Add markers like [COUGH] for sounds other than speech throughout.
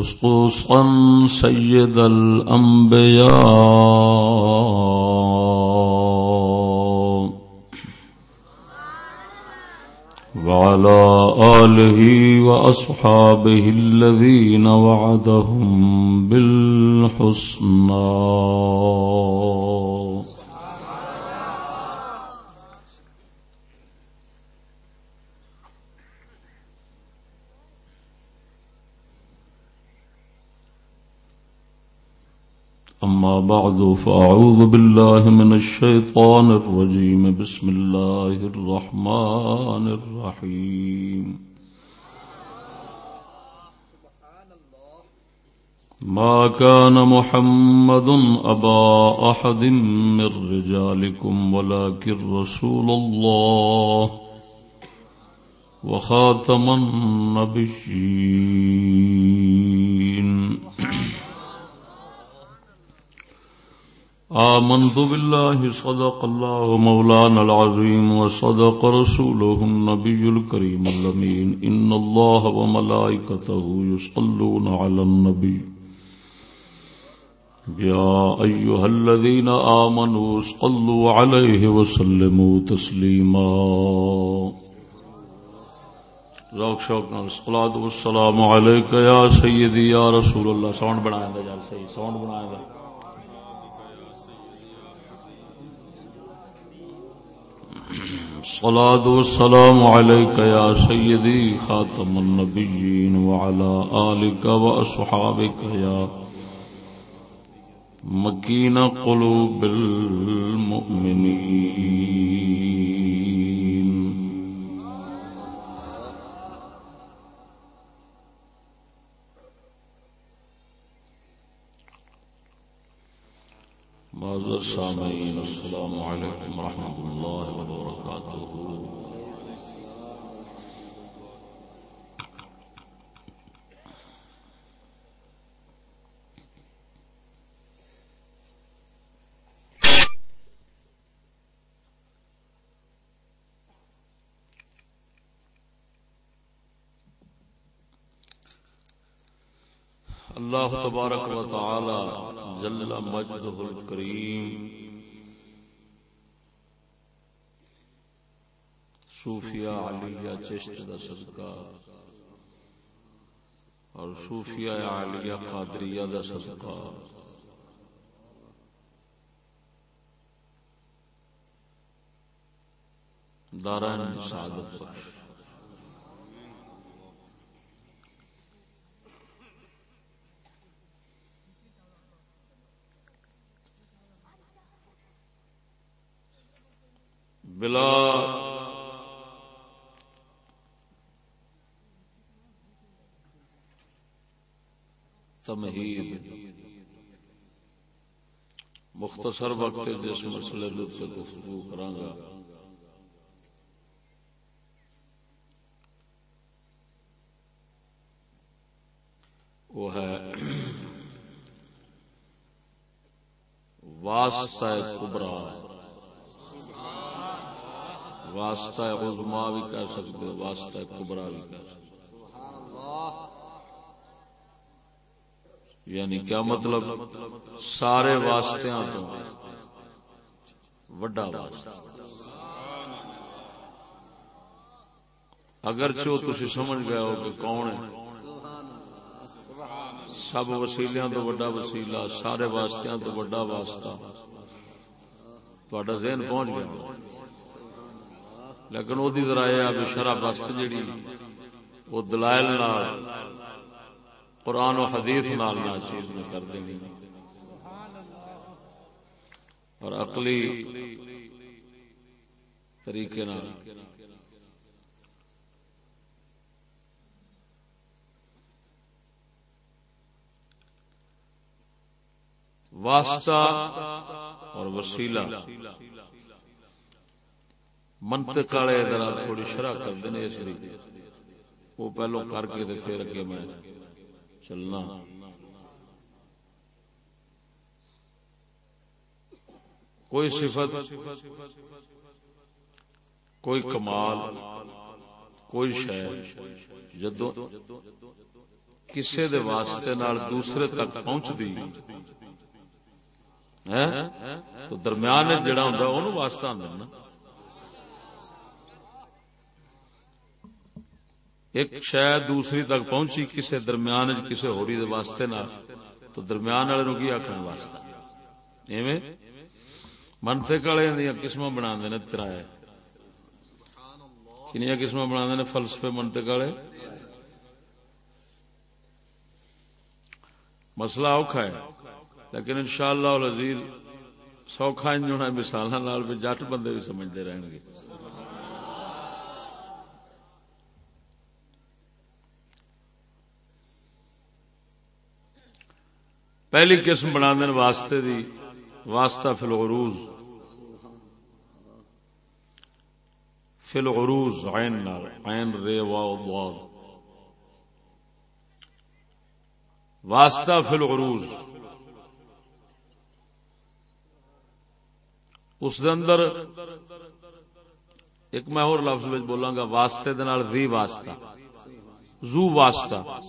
خصوصا سيد الأنبياء. وعلى آله وأصحابه الذين وعدهم بالحسنى. أما بعد، فأعوذ بالله من الشيطان الرجيم. بسم الله الرحمن الرحيم. ما كان محمد أبا أحد من رجالكم، ولكن رسول الله وخاتم النبيين. آمنت بالله صدق الله مولانا العظيم وصدق رسوله النبي الكريم اللمين إن الله وملائكته يصلون على النبي يا أيها الذين آمنوا صلوا عليه وسلموا تسليما ذوق شوق نال الصلاة والسلام عليك يا سيدي يا رسول الله ساؤنڈ بنایا دا جال صحیح ساؤنڈ بنایا دا صلاة والسلام عليك يا سيدي خاتم النبيين وعلى آلك وأصحابك يا مكين قلوب المؤمنين. معذر سامعين السلام عليكم ورحمة الله وبركاته اللہ تبارک و تعالی جل مجدہ الکریم صوفیہ علیہ چشت دا صدقہ اور صوفیہ علیہ قادریہ دا صدقہ. داران سعادت بخش بلا تمہید مختصر وقت جس مسئلے سے گفتگو کراں گا۔ وہ ہے [CLEARS THROAT] واسطہ کبرا۔ واسطہ عظما بھی کہہ سکتے ہو واسطہ کبرا بھی کہہ سکتے یعنی کیا مطلب؟ سارے واسطے تو وڈا واسطہ۔ اگر چو تھی سمجھ گئے ہو کہ کون ہے۔ سب وسیلیاں تو وڈا وسیلہ، سارے واسطے تو وڈا واسطہ۔ تھوڑا ذہن پہنچ گیا۔ لیکن وہ ذرا یہ شرح بست جیڑی وہ دلائل نال، قرآن و حدیث نال نہ چیز میں کر دینی اور عقلی طریقے واسطہ اور وسیلہ۔ منطق والے ذرا تھوڑی شرح کرتے ہیں اس لیے وہ پہلو کر کے پھر اگے میں چلنا۔ کوئی صفت، کوئی کمال، کوئی شہ جدو کسے دے واسطے نال دوسرے تک پہنچ دی تو درمیان جڑا ہوں واسطہ آدھا نا۔ ایک شاید دوسری تک پہنچی کسی درمیان کسی ہوری دے واسطے نہ تو درمیان والے نو کی آخر واسطہ؟ ایویں؟ منطق والے قسم بنا ترائے۔ کنیا قسم بنا فلسفے منطق والے؟ مسئلہ اوکھا ہے، لیکن انشاءاللہ العزیز سوکھا انجونا مثال جٹ بندے بھی سمجھتے رہن گے۔ پہلی قسم بنا دین واسطے دی، واسطہ فی الغروز۔ فی الغروز، عین نال، عین رے واو ضاد واسطہ فی الغروز۔ اس دے اندر ایک میں اور لفظ میں بولاں گا، واسطے دے نال ری واسطہ۔ زو واسطہ۔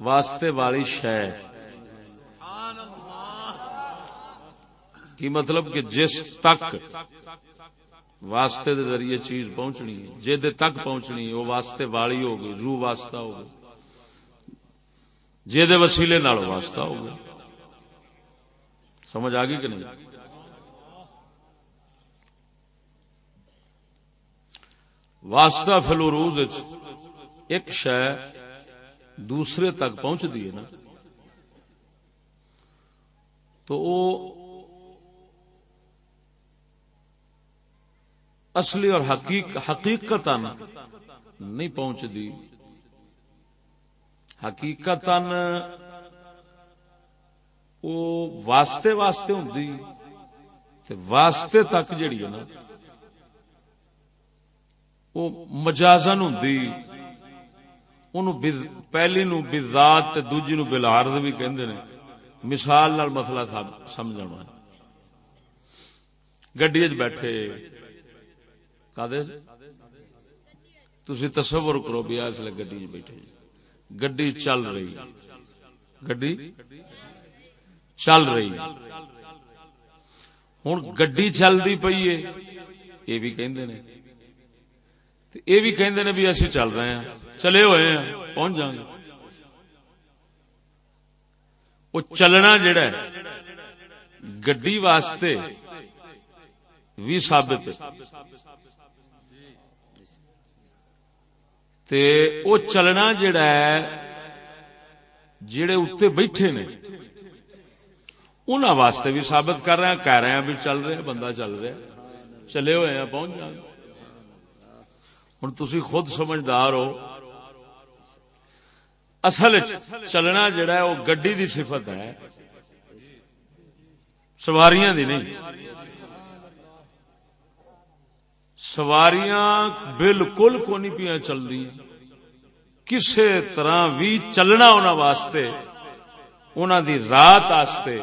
واسطے والی شے۔ کی مطلب کہ جس تک واسطے دے ذریعے چیز پہنچنی ہے جے دے تک پہنچنی ہے، وہ واسطے والی ہو گئی رو واسطہ ہو گئی جے دے وسیلے نال واسطہ ہو گئی سمجھ آ گئی کہ نہیں؟ واسطہ فلوروز ایک شے دوسرے تک پہنچ دی ہے نا، تو وہ اصلی اور حقیق حقیقت نہیں پہنچتی حقیقت واسطے واسطے ہوں واسطے تک جڑی ہے نا، وہ مجازن ہوں پہلی نو بزاد دوجی نو بلارد بھی کہندے نے۔ مثال نال مسئلہ سمجھنا گڈی بیٹھے۔ تھی تصور کرو بھی اس لیے گڈی بیٹھے گڈی چل رہی۔ گڈی؟ چل رہی۔ ہوں گڈی چلتی پی ہے۔ یہ بھی کہندے نے۔ یہ بھی کہندے نے بھی اسی چل رہے ہیں۔ چلے ہوئے ہیں۔ پہنچ جائیں۔ گے وہ چلنا جڑا ہے، گڈی واسطے بھی ثابت تے او چلنا جڑا ہے جڑے اتنے بیٹھے نے انہوں واسطے بھی ثابت کر رہے ہیں، کہہ رہے ہیں بھی چل رہے ہیں، بندہ چل رہا ہے۔ چلے ہوئے ہیں، پہنچ جائیں ہوں تھی خود سمجھدار ہو۔ اصل چلنا جڑا ہے وہ گڈی دی صفت ہے۔ سواریاں دی نہیں۔ سواریاں بالکل کو نہیں پیا چلتی کسی طرح بھی چلنا واسطے انہوں دی ذات آستے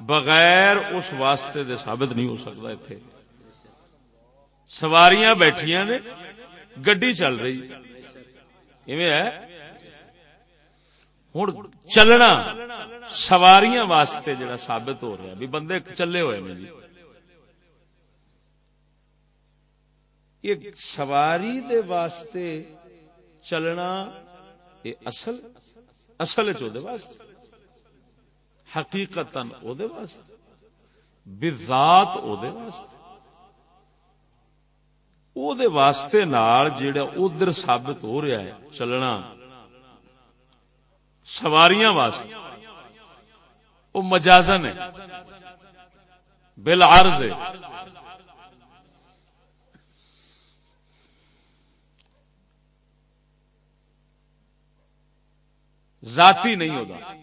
بغیر اس واسطے دے ثابت نہیں ہو سکتا اتنے سواریاں بیٹھیا نے، گڈی چل رہی۔ ہے؟ ہوں چلنا سواریاں واسطے جڑا ثابت ہو رہا بھی بندے چلے ہوئے میں جی۔ سواری دے واسطے چلنا یہ اصل اصل واسطے حقیقت واسطے، بذات او دے واسطے۔ او دے واسطے نال جیڑا ادھر ثابت ہو رہا ہے چلنا، سواریاں واسطے۔ وہ مجازن ہے بل عرض ہے۔ ذاتی نہیں ہوتا۔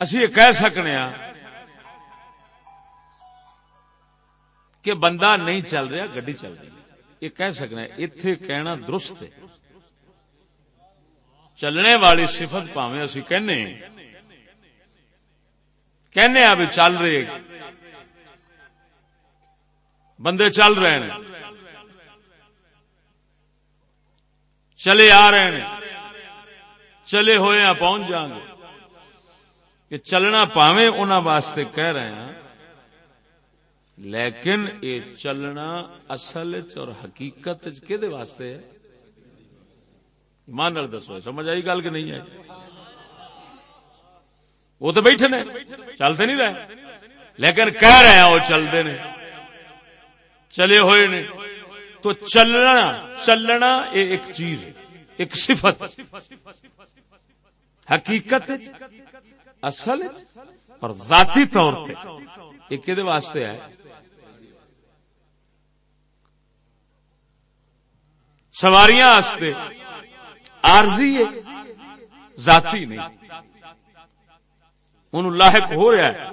اسی یہ کہہ سکنے ہاں کہ بندہ نہیں چل رہا، گڈی چل رہی یہ کہہ سکنا اتے کہنا درست ہے۔ چلنے والی صفت پاوے اسی کہنے کہنے ابھی چل رہے۔ بندے چل رہے ہیں۔ چلے آ رہے ہیں۔ چلے ہوئے ہیں پہنچ جان گے۔ کہ چلنا پاوے انہوں واسطے کہہ رہے ہیں۔ لیکن یہ چلنا اصل اور حقیقت کہ واسطے ہے؟ مان دسو، سمجھ آئی گل کہ نہیں آئی؟ وہ تو بیٹھے نے، چلتے نہیں رہے۔ لیکن کہہ رہے ہیں، وہ چلتے نے۔ چلے ہوئے نے۔ تو چلنا چلنا یہ ایک چیز ایک صفت حقیقت اصل اور ذاتی طور پہ۔ ایک واسطے ہے؟ سواریاں عارضی ہے، ذاتی نہیں۔ ان لاحق ہو رہا ہے۔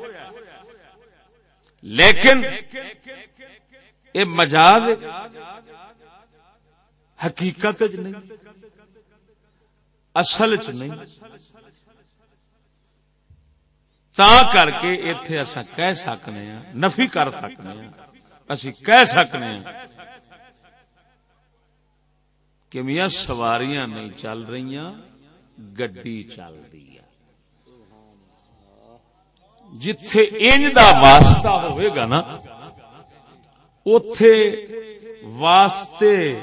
لیکن یہ مجاز حقیقت نہیں، اصل چ نہیں۔ تا کر کے اتے اصا کہہ سکنے ہاں نفی کر سکنے ہاں اسی کہہ سکنے ہاں کہ میاں سواریاں نہیں چل رہی گڈی چل رہی ہے۔ جتھے انج دا واسطہ ہوئے گا نا اتے واسطے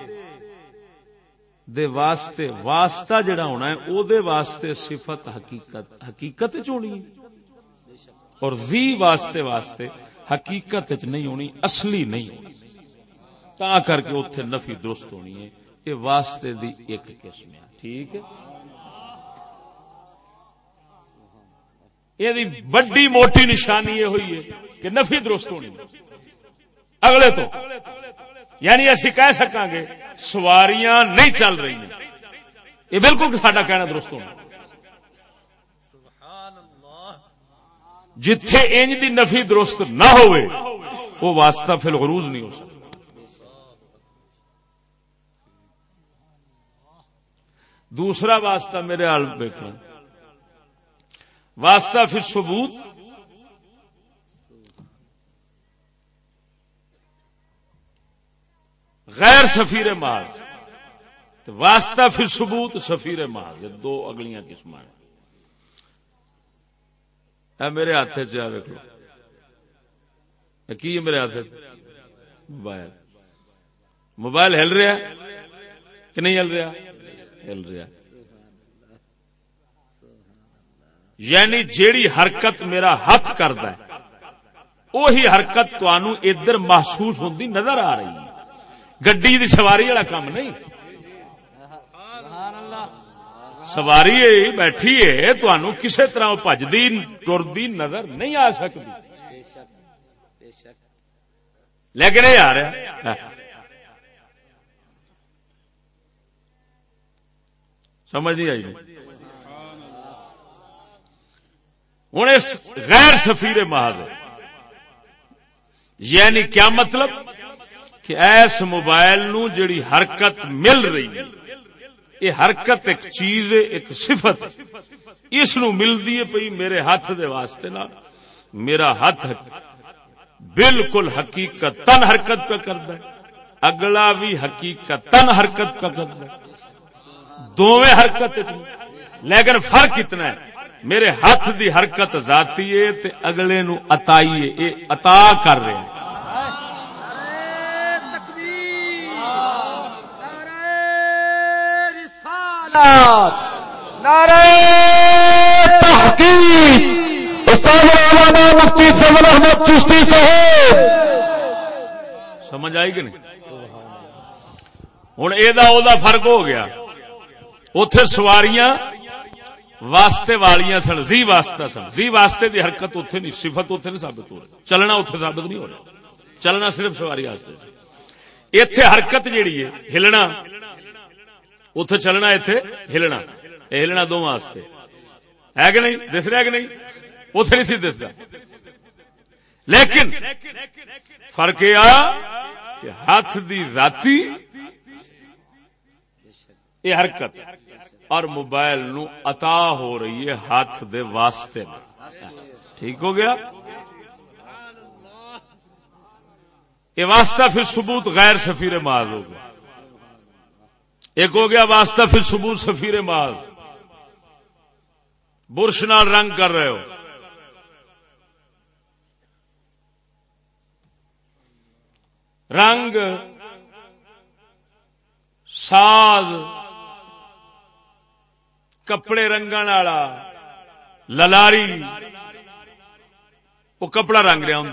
دے واسطے، واسطہ جڑا ہونا ہے، او دے واسطے صفت حقیقت حقیقت چونی اور وی واسطے واسطے حقیقت نہیں ہونی، اصلی نہیں ہونی۔ تا کر کے اتنے نفی درست ہونی ہے۔ یہ واسطے دی ایک قسم ہے، ٹھیک ہے؟ یہ بڑی موٹی نشانی یہ ہوئی ہے کہ نفی درست ہونی اگلے تو۔ یعنی اسی کہہ سکاں گے، سواریاں نہیں چل رہی ہیں۔ یہ بالکل ساڈا کہنا درست ہونا۔ جتھے انج دی نفی درست نہ ہوئے، وہ واسطہ فی الغروز نہیں ہو سکتا۔ دوسرا واسطہ میرے حال دیکھنا واسطہ پھر ثبوت۔ غیر سفیر ماض. واسطہ پھر ثبوت سفیر ماض. دو اگلیاں قسم میرے ہاتھ چیک لو کی میرے ہاتھ موبائل. موبائل ہل رہا کہ نہیں ہل رہا؟ ہل رہا یعنی جیڑی حرکت میرا ہاتھ کرتا ہے وہی حرکت تنوع ادھر محسوس ہوتی نظر آ رہی ہے۔ گڈی دی سواری والا کام نہیں۔ سواری بیٹھی ہے کسی طرح پجدی ٹردی نظر نہیں آ سکتی۔ لیکن یہ آ رہا سمجھ نہیں آئی۔ ہوں غیر سفیر محض یعنی کیا مطلب؟ کہ ایس موبائل نو جڑی حرکت مل رہی ہے، یہ حرکت ایک چیز ایک صفت اس نو ملتی ہے پی میرے ہاتھ دے واسطے نا میرا ہاتھ بالکل حقیقت تن حرکت پہ کرتا ہے۔ اگلا بھی حقیقت تن حرکت پہ کرتا ہے۔ دونوں حرکت لیکن فرق اتنا ہے۔ میرے ہاتھ دی حرکت ذاتی ہے تے اگلے نو اتائی ہے۔ اے عطا کر رہے ہیں۔ سمجھ آئی کہ نہیں؟ ہوں یہ فرق ہو گیا۔ اتے سواریاں واسطے والیاں سن، زی واسطہ سن۔ زی واسطے دی حرکت اتنے نہیں، صفت اتنے نہیں ثابت ہو رہی۔ چلنا اتنے ثابت نہیں ہو رہا۔ چلنا صرف سواری واسطے۔ اتے حرکت جیڑی ہے، ہلنا۔ اتے چلنا اتنے ہلنا۔ ہلنا دو واسطے۔ ہے کہ نہیں؟ دس رہا کہ نہیں؟ اتے نہیں سی دستا لیکن فرق یہ کہ ہاتھ دی راتی یہ حرکت اور موبائل نو عطا ہو رہی ہے ہاتھ دے واسطے۔ ٹھیک ہو گیا؟ یہ واسطہ پھر ثبوت غیر سفیر ماض ہو گیا۔ ایک ہو گیا واسطہ، پھر ثبوت سفیر ماض برش نال رنگ کر رہے ہو۔ رنگ، ساز، کپڑے رنگن والا، للاری۔ وہ کپڑا رنگ رہا ہوں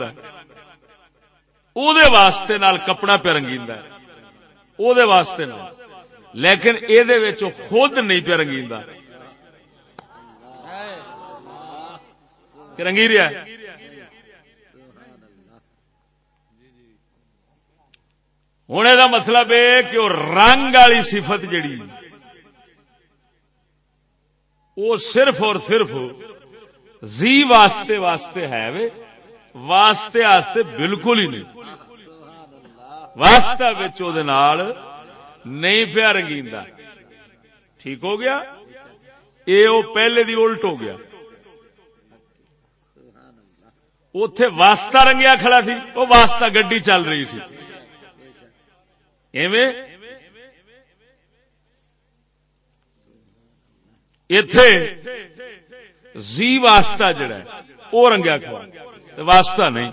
واسطے نال کپڑا پہ رنگی واسطے نال۔ لیکن یہ خود نہیں پہ رنگی رنگی رہا ہوں یہ مطلب ہے کہ وہ رنگ والی صفت جڑی وہ صرف اور صرف زی واسطے واسطے ہے وے، واسطے واسطے بالکل ہی نہیں۔ واسطہ نہیں پیا رنگی ٹھیک ہو گیا؟ یہ وہ پہلے دی الٹ ہو گیا۔ اتے واسطہ رنگیا کھڑا تھی وہ واسطہ گڈی چل رہی تھی۔ اتے زی واسطہ جڑا ہے وہ رنگیا کھڑا۔ واسطہ نہیں۔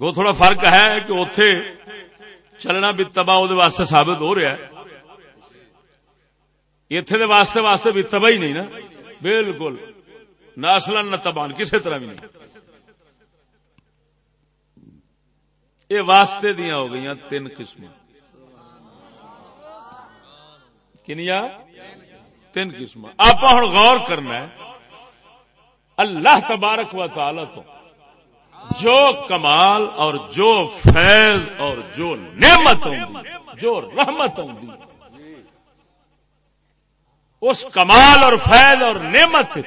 وہ تھوڑا فرق ہے کہ اتے چلنا بھی تباہ واسطے ثابت ہو رہا ہے۔ اتے واسطے واسطے بھی تباہ ہی نہیں نا۔ بالکل۔ نہ نہ تبان کسی طرح بھی نہیں۔ یہ واسطے دیا ہو گئی تین قسم کنیا تین قسم آپ ہوں غور کرنا ہے۔ اللہ تبارک و تعالی تو جو کمال اور جو فیض اور جو نعمت جو رحمت اس کمال اور فیض اور نعمت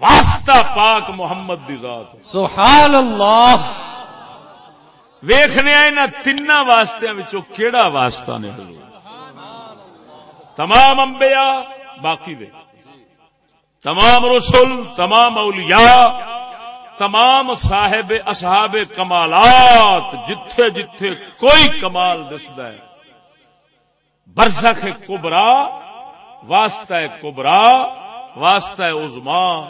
واسطہ پاک محمد دی ذات سبحان اللہ ویخنے ان تین واسطے کیڑا واسطہ نے تمام انبیاء باقی دے۔ تمام رسول تمام اولیاء تمام صاحب اصحاب کمالات جتھے جتھے کوئی کمال دسد ہے۔ برسخ کبرا واسطہ کبرا واسطہ عزما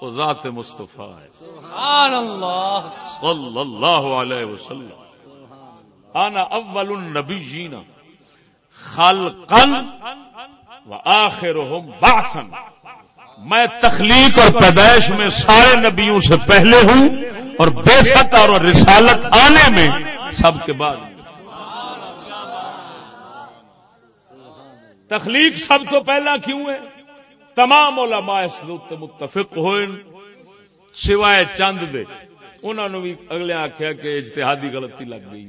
وہ ذات مصطفیٰ ہے۔ سبحان اللہ۔ صلی اللہ علیہ وسلم۔ انا اول النبیین خلقا و آخرهم بعثا۔ میں تخلیق اور پیدائش میں سارے نبیوں سے پہلے ہوں اور بے فتح اور رسالت آنے میں سب کے بعد تخلیق سب تو پہلا کیوں ہے؟ تمام علماء اس متفق ہوئے۔ سوائے چند دے۔ انہوں نے بھی اگلے آخیا کہ اجتہادی غلطی لگ گئی۔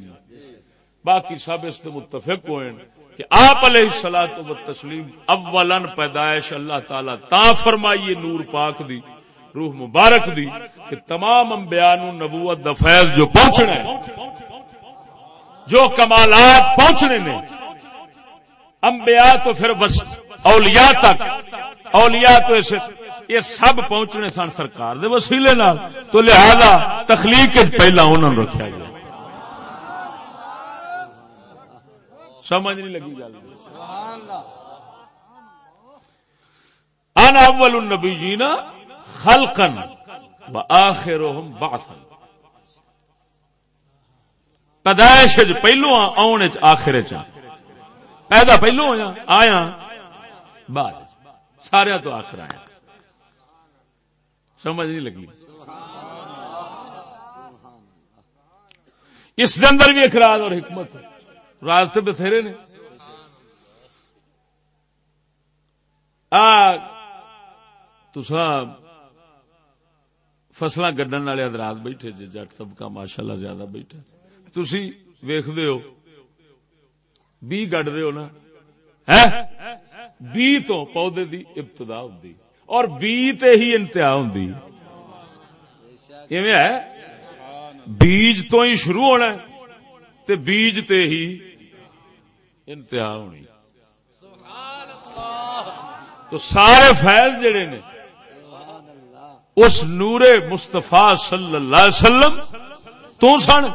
باقی سب اس متفق ہوئے۔ کہ آپ علیہ سلاۃ و تسلیم اولن پیدائش اللہ تعالی تا فرمائیے نور پاک دی، روح مبارک دی کہ تمام انبیاء نو نبوت دا فیض جو پہنچنا ہے، جو کمالات پہنچنے نے، انبیاء تو پھر بس اولیاء تک، اولیاء تو اسے یہ سب پہنچنے سن سرکار دے وسیلے نال۔ تو لہذا تخلیق پہلا انہوں نے رکھا گیا۔ سمجھ نہیں لگی گل۔ ان اول النبی جینا خلقن آخر باسن پیدائش پہلو آنے آخر چ پیدا پہلو ہوا آیا۔ بعد سارا تو آخر آیا۔ سمجھ نہیں لگی۔ اس کے اندر بھی اخراج اور حکمت۔ ہے راستے بتھیرے نے۔ تسا فصل والے حضرات بیٹھے جی جٹ طبقہ ماشاء اللہ زیادہ بیٹھے تھی ویخ ہو، بی گڈ دے ہو نا۔ ہے؟ بی تو پودے دی ابتدا ہوندی۔ اور بی تے ہی انتہا ہوندی۔ ایویں ہے؟ بیج تو ہی شروع ہونا ہے۔ تے بیج تے ہی انتہا ہونی۔ تو سارے فیض جڑے نے اس نور مستفا صلی اللہ علیہ وسلم تو سن۔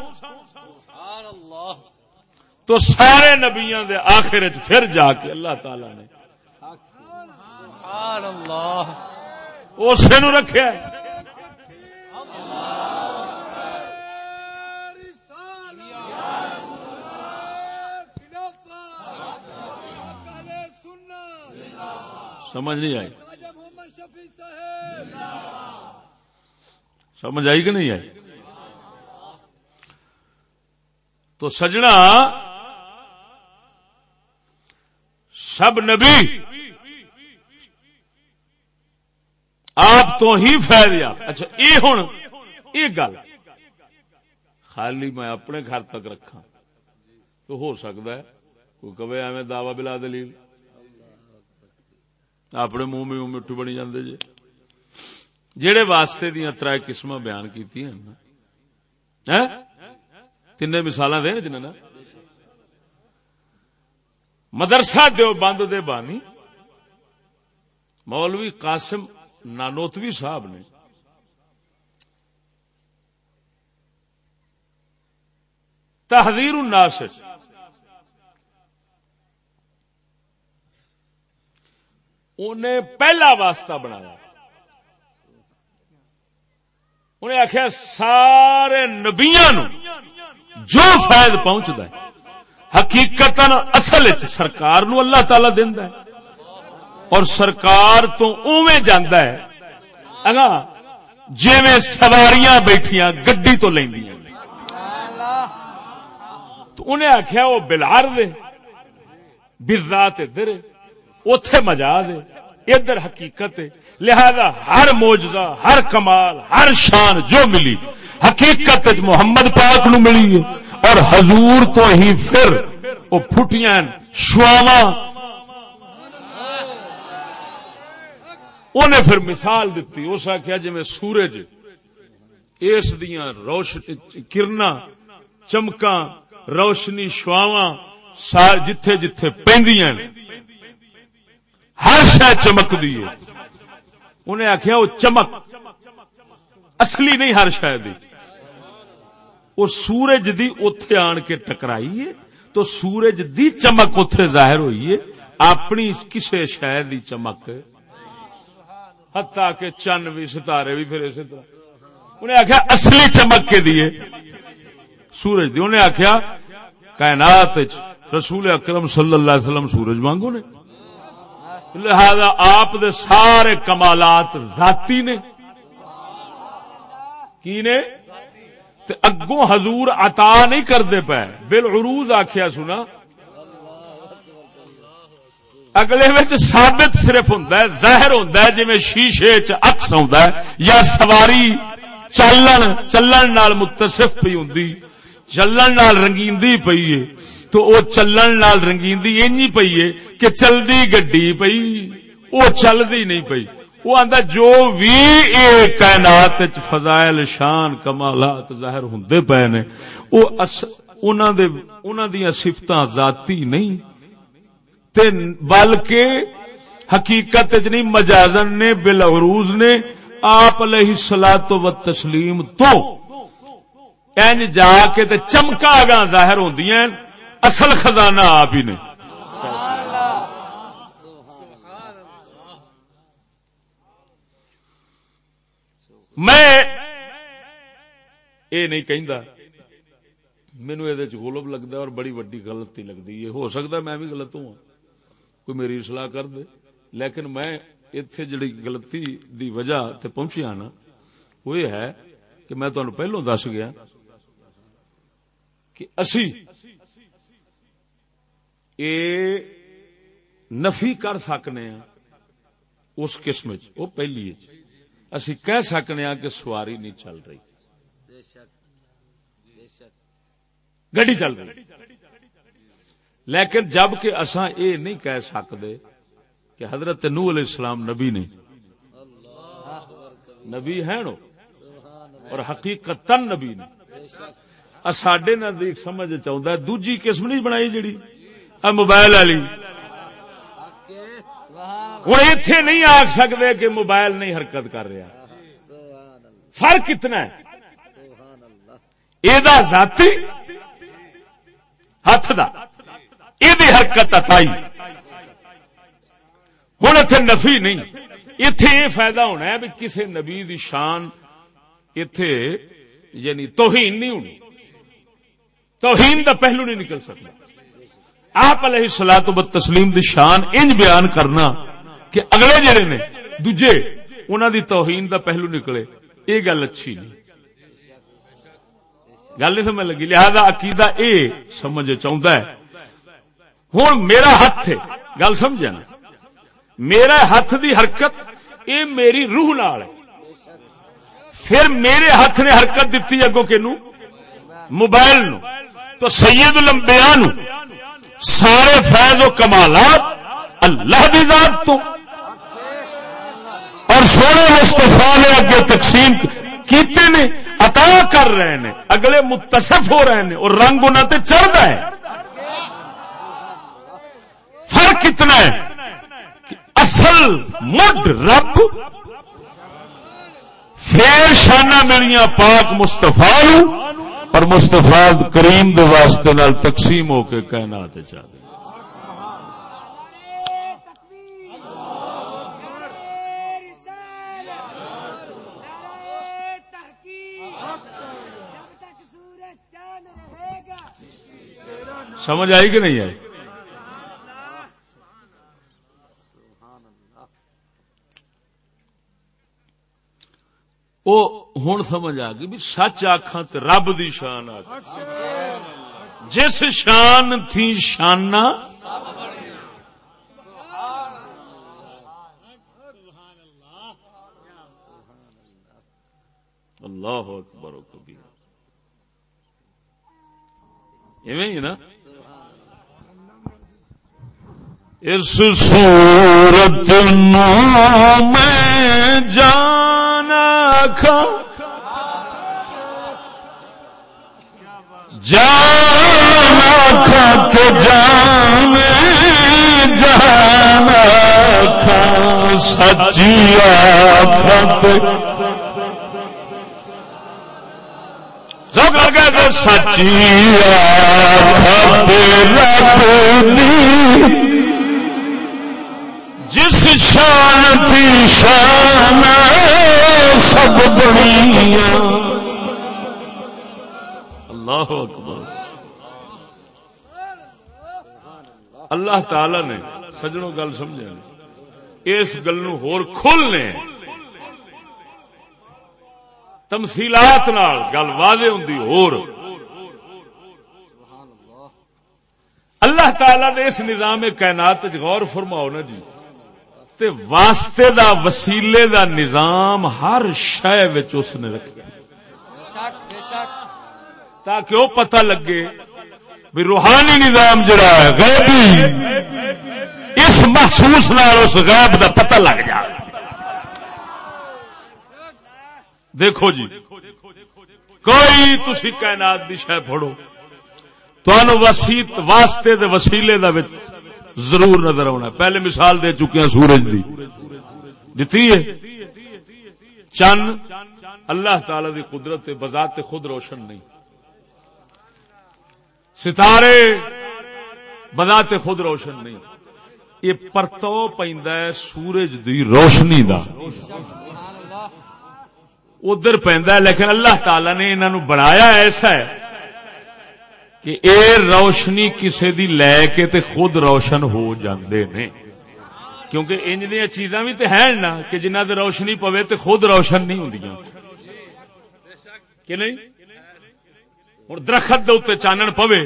تو سارے نبیاں دے آخر پھر جا کے اللہ تعالی نے۔ اسے نو رکھا سمجھ نہیں آئی۔ سمجھ آئی کہ نہیں آئی؟ تو سجنا سب نبی آپ تو ہی فائدہ اچھا یہ ہوں یہ گل۔ خالی میں اپنے گھر تک رکھا تو ہو سکتا ہے کوئی کبھی ایویں دعوی بلا دلیل۔ اپنے منہ میں مٹھو بنی جاندے جی۔ جہے واسطے دیا تر قسم بیان کی تین مثال دے جن مدرسہ دیو بند دے بانی۔ مولوی قاسم نانوتوی صاحب نے۔ تحریر الناس۔ انہیں پہلا واسطہ بنایا۔ انہیں آخیا سارے نبیا نو جو فائد پہنچتا ہے حقیقت اصل سرکار نو اللہ تعالی دینا ہے۔ اور سرکار تو اوے جانا ہے اگا جی سواریاں بیٹھیاں گڈی تو لیندیاں۔ تو انہیں آخیا وہ بلار دے برات ادھر اتے مجاز ہے ادھر حقیقت ہے۔ لہذا ہر موجزہ ہر کمال، ہر شان جو ملی، حقیقت محمد پاک نو ملی ہے۔ اور حضور تو ہی پھر وہ پھٹیاں شواوا انہیں پھر مثال دیتی اس آخیا جی میں سورج، اس دیا روشنی کرنا چمکا روشنی شواوا جتھے جتھے پہ ہر شہ چمک دی انہیں آخیا وہ چمک۔ اصلی نہیں ہر شہ دی۔ وہ سورج دی اتے آن کے ٹکرائی ہے۔ تو سورج دی چمک اتے ظاہر ہوئی ہے۔ اپنی کسی شہ دی چمک۔ ہتا کے چن بھی ستارے بھی پھر اسی طرح۔ انہیں آخیا اصلی چمک کے دیے سورج دی انہیں آخیا کائنات رسول اکرم صلی اللہ علیہ وسلم سورج مانگو نے۔ لہذا آپ دے سارے کمالات ذاتی نے۔ کی نے؟ اگوں حضور عطا نہیں کرتے پے۔ بالعروض آخیا سنا۔ اگلے ثابت صرف ہوں ظاہر ہوں جی شیشے چکس ہے یا سواری چلن چلن نال متصف پی ہوں چلن نال رنگیندی پئی ہے۔ تو وہ چلن نال رنگیندی اینی پئی ہے کہ چلدی گڈی پئی۔ وہ چلدی نہیں پئی۔ وہ آندا جو بھی اے کائنات وچ فضائل شان کمالات ظاہر ہوندے پے نے، او انہاں دے، انہاں دی صفتاں ذاتی نہیں۔ تے بلکہ حقیقت وچ نہیں، مجازن نے، بالعروض نے آپ علیہ الصلوۃ و تسلیم تو این جا کے تے چمکا گا ظاہر ہوندیاں اصل خزانہ آپ ہی نے۔ میں یہ نہیں کہ مینو یہ گولب لگتا اور بڑی وڈی غلطی لگتی ہے۔ ہو سکتا میں بھی غلط ہوں۔ کوئی میری سلاح کر دے۔ لیکن میں اتے جڑی غلطی دی وجہ تے پہنچی نا، وہ یہ ہے کہ میں تہن پہلو دس گیا کہ اسی اے نفی کر سکنے ہیں اس قسم وہ پہلی اسی کہہ سکنے ہیں کہ سواری نہیں چل رہی۔ گڈی چل رہی۔ لیکن جبکہ اصا یہ نہیں کہہ سکتے کہ حضرت نو علیہ السلام نبی نہیں نبی ہے نو اور حقیقت نبی نہیں سڈے نزدیک سمجھ چاہتا دوجی قسم نہیں بنائی جڑی۔ موبائل والی. ہوں اتے نہیں آخ سکتے کہ موبائل نہیں حرکت کر رہا. فرق کتنا ہے. یہ ذاتی ہاتھ دا. یہ حرکت اتائی ہوں اتنے نفی نہیں. اتے یہ فائدہ ہونا ہے بھی کسی نبی دی شان اتے یعنی توہین نہیں ہونی. توہین دا پہلو نہیں نکل سکتا. آپ علیہ سلاح تو تسلیم دی شان انج بیان کرنا کہ اگلے جڑے نے دجے انہوں دی توہین دا پہلو نکلے۔ یہ گل اچھی نہیں۔ گل نہیں سمجھ لگی۔ لہذا عقیدہ اے سمجھ چاہتا ہے۔ ہوں میرا ہاتھ ہے۔ گل سمجھا نا؟ میرا ہاتھ دی حرکت اے میری روح نال ہے۔ پھر میرے ہاتھ نے حرکت دیتی اگو کہ موبائل نو تو سید الانبیاء نو سارے فیض و کمالات اللہ دی ذات تو۔ اور سونے مستفا نے اگے تقسیم کیتے نے، عطا کر رہے ہیں اگلے متصف ہو رہے ہیں اور رنگ انہوں تے چڑھتا ہے۔ فرق کتنا ہے کہ اصل مڈ رب پھر شانہ میریاں پاک مستفا اور مستفا کریم دے واسطے نال تقسیم ہو کے کہنا چاہتے سمجھ آئی کہ نہیں آئی وہ ہوں سمجھ آ گئی بھی سچ آخا تو رب دی شان آ جس شان تھی شانا اللہ اکبر و کبیر۔ ایویں ہی نا؟ اس صورت نو میں جانا کھا جانا کھا کے جان جانا کھا سچی آخت سچی آخت رب جس شان تھی شان، سب دنیا۔ اللہ اکبر۔ اللہ تعالی نے سجنوں گل سمجھا اس گل نو ہور کھولنے تمثیلات نال گل واضح ہوں ہور۔ اللہ تعالی نے اس نظام کائنات غور فرماؤ نا جی۔ تے واسطے دا وسیلے دا نظام ہر شہ اس نے رکھا تاکہ وہ پتہ لگے بھی روحانی نظام جڑا ہے، غیبی۔ اس محسوس نال اس غیب دا پتہ لگ جائے۔ دیکھو جی کوئی تسی کائنات دی شہ پڑھو تو وسیط واسطے دے وسیلے دا وچ ضرور نظر آنا پہلے مثال دے چکے ہیں سورج دی۔ دتی ہے۔ چند اللہ تعالی دی قدرت بذات خود روشن نہیں۔ ستارے بذات خود روشن نہیں۔ یہ پرتو پہ سورج دی روشنی دا۔ ادھر پہ لیکن اللہ تعالی نے انہوں بنایا ایسا ہے کہ اے روشنی کسے دی لے کے تے خود روشن ہو جاندے نے۔ کیونکہ انج دیا چیزاں بھی تے ہیں نا کہ جنہ دے روشنی پوے تے خود روشن نہیں ہوندیاں۔ کہ نہیں؟ اور درخت دے اوتے چانن پوے،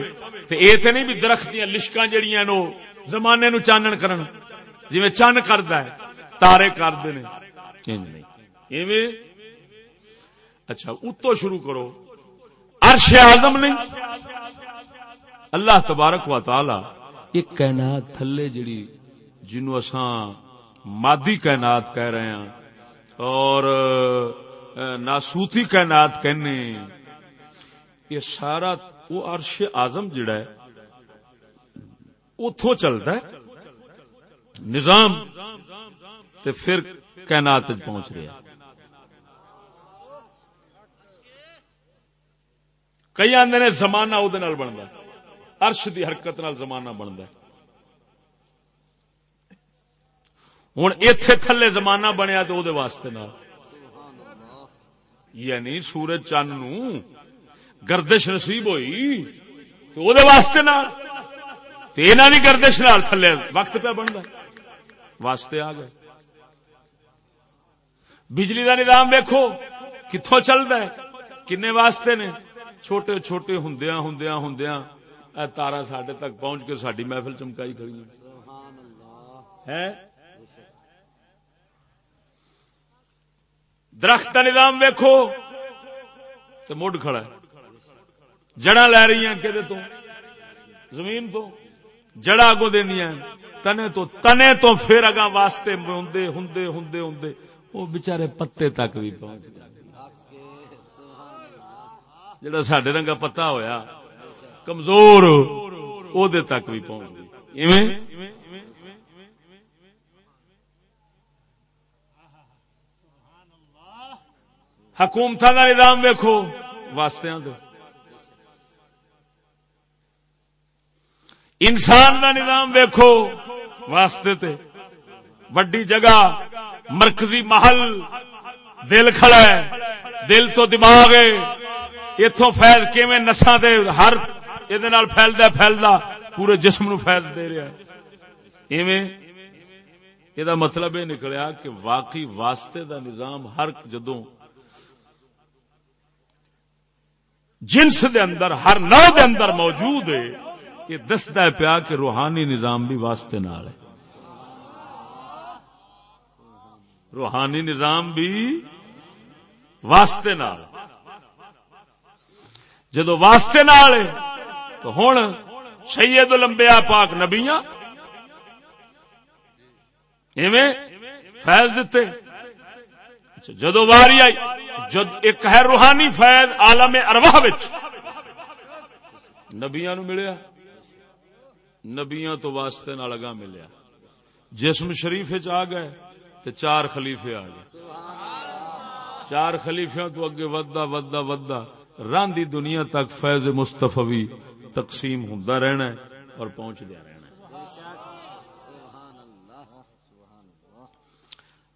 تے اے تے نہیں بھی درخت دیاں لشکاں جڑیاں نو زمانے نو چانن کرن۔ جویں چن کردا ہے، تارے کردے نے۔ اچھا اتو شروع کرو۔ عرش اعظم نہیں اللہ تبارک و تعالی ایک کائنات تھلے جڑی جنو اساں مادی کائنات کہہ رہے ہیں اور ناسوتی کائنات کہنے یہ سارا وہ عرش آزم جڑا ہے اتو چلتا ہے۔ نظام تے پھر کائنات پہنچ رہا کئی آدھے نے زمانہ وہ بنتا ارش کی حرکت نال زمانہ بنتا ہوں اتے تھلے زمانہ بنیا تو وہ واسطے نال۔ یعنی سورج چند نو گردش نصیب ہوئی تو وہ واسطے نال دی گردش نال تھلے وقت پہ بنتا واسطے آ گئے۔ بجلی دا نظام ویکو کتوں چلتا ہے؟ کن واسطے نے؟ چھوٹے چھوٹے ہندیا ہندیا ہندیا تارا سڈے تک پہنچ کے ساری محفل چمکائی کھڑی ہے؟ درخت کا نظام ویکو تو مڈ کھڑا جڑا لے رہی ہیں کہ تو؟ زمین تو؟ جڑا اگو دیا تنے تو تنے تو پھر اگا واسطے ہوں ہوں ہوں وہ بچارے پتے تک بھی پہنچ جڑا سڈے رنگا پتا ہویا، کمزور او دے تک بھی پہنچ گئی۔ حکومت کا نظام ویکو واسطے دے۔ انسان کا نظام ویکو واسطے تے۔ وڈی جگہ، مرکزی محل، دل کھڑا ہے۔ دل تو دماغ اتو فیض کیویں نسا دے؟ ہر یہ پھیلدا پھیلدا۔ پورے جسم نو فیض دے رہا ہے۔ ایویں یہ مطلب یہ نکلیا کہ واقعی واسطے دا نظام ہر جدوں جنس دے اندر، ہر نو دے اندر موجود ہے۔ یہ دستا ہے پیا کہ روحانی نظام بھی واسطے نال ہے۔ روحانی نظام بھی واسطے نال۔ جدو واسطے نال تو ہوں سید لمبیا پاک نبیاں ایویں فیض دیتے اچھا، جدو واری آئی، جد ایک ہے روحانی فیض عالم ارواح نبیا نو ملیا۔ نبیاں تو واسطے نال اگاں ملیا۔ جسم شریف آ گئے تے چار خلیفے آ گئے۔ چار خلیفیا تو اگے ودا ودا ودا راندی دنیا تک فیض مستفی تقسیم ہوں رہنا ہے اور پہنچ دیا رہنا ہے۔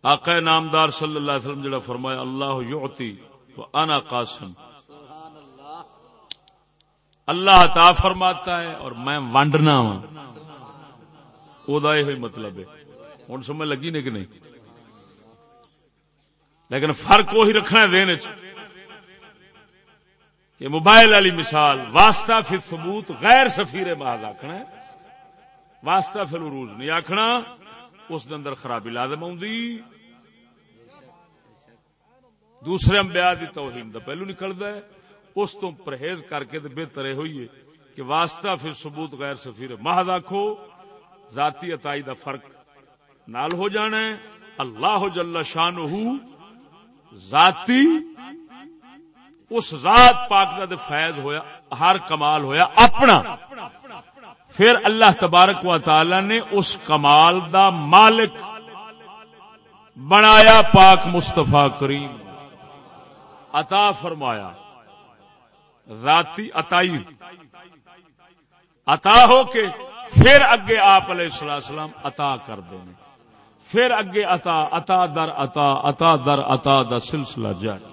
آقا نامدار صلی اللہ علیہ وسلم جڑا فرمایا، اللہ یعطی و انا قاسم۔ اللہ عطا فرماتا ہے اور میں وانڈنا ہوں او دا یہ مطلب ہے۔ ہوں سمجھ لگی نہیں کہ نہیں؟ لیکن فرق وہی رکھنا ہے دین کہ موبائل والی مثال، واسطہ پھر ثبوت غیر سفیر محض آخنا واسطہ پھر عروج نہیں آخنا اس اندر خرابی لازم آؤں دوسرے امبیا کی توہین دا پہلو نکلتا ہے۔ اس تو پرہیز کر کے بہتر ہوئی ہے کہ واسطہ پھر ثبوت غیر سفیر محض آخو ذاتی اتائی دا فرق نال ہو جانا ہے۔ اللہ جل شان ذاتی، اس ذات پاک کا فیض ہویا، ہر کمال ہویا اپنا۔ پھر اللہ تبارک و تعالی نے اس کمال دا مالک بنایا پاک مستفا کریم۔ عطا فرمایا۔ ذاتی عطائی۔ عطا ہو کے پھر اگے آپ علیہ السلام السلام عطا کر دیں۔ پھر اگے اتا اتا در اتا اتا در اتا دا سلسلہ جاری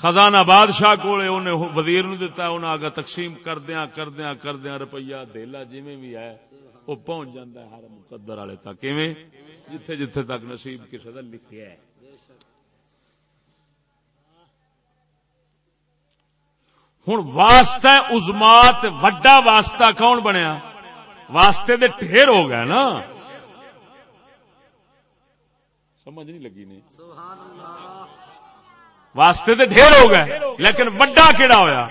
خزانہ بادشاہ کو وزیر نو دتا انہیں آگا تقسیم کردیا کردیا کردیا روپیہ دہلا جی بھی ہے، وہ پہنچ جاتا ہے ہر مقدر والے تک۔ جتھے جتھے تک نصیب کسی کا لکھیا ہے۔ ہوں واسطہ ازمات وڈا واسطہ کون بنیا؟ واسطے دے ٹھیر ہو گئے نا۔ سمجھ نہیں لگی نہیں۔ واسطے دے ڈھیر ہو گئے، لیکن وڈا کیڑا ہویا؟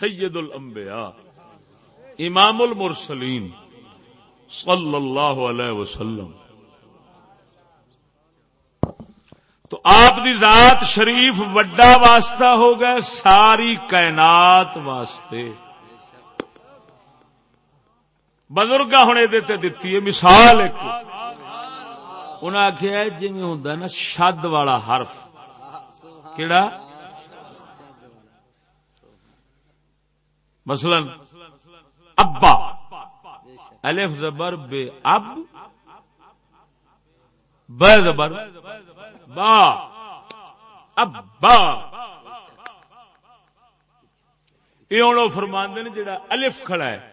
سید الانبیاء، امام المرسلین صلی اللہ علیہ وسلم۔ تو آپ دی ذات شریف وڈا واسطہ ہو گئے، ساری کائنات واسطے۔ بزرگ ہوں یہ دتی ہے، مثال ایک۔ انہیں آخیا جی ہوں نا، شد والا حرف۔ کیڑا؟ مثلا، ابا۔ الف زبر بے اب ب زبر۔ با ابا۔ یہ ہوں فرماندے نے جڑا الف کھڑا ہے۔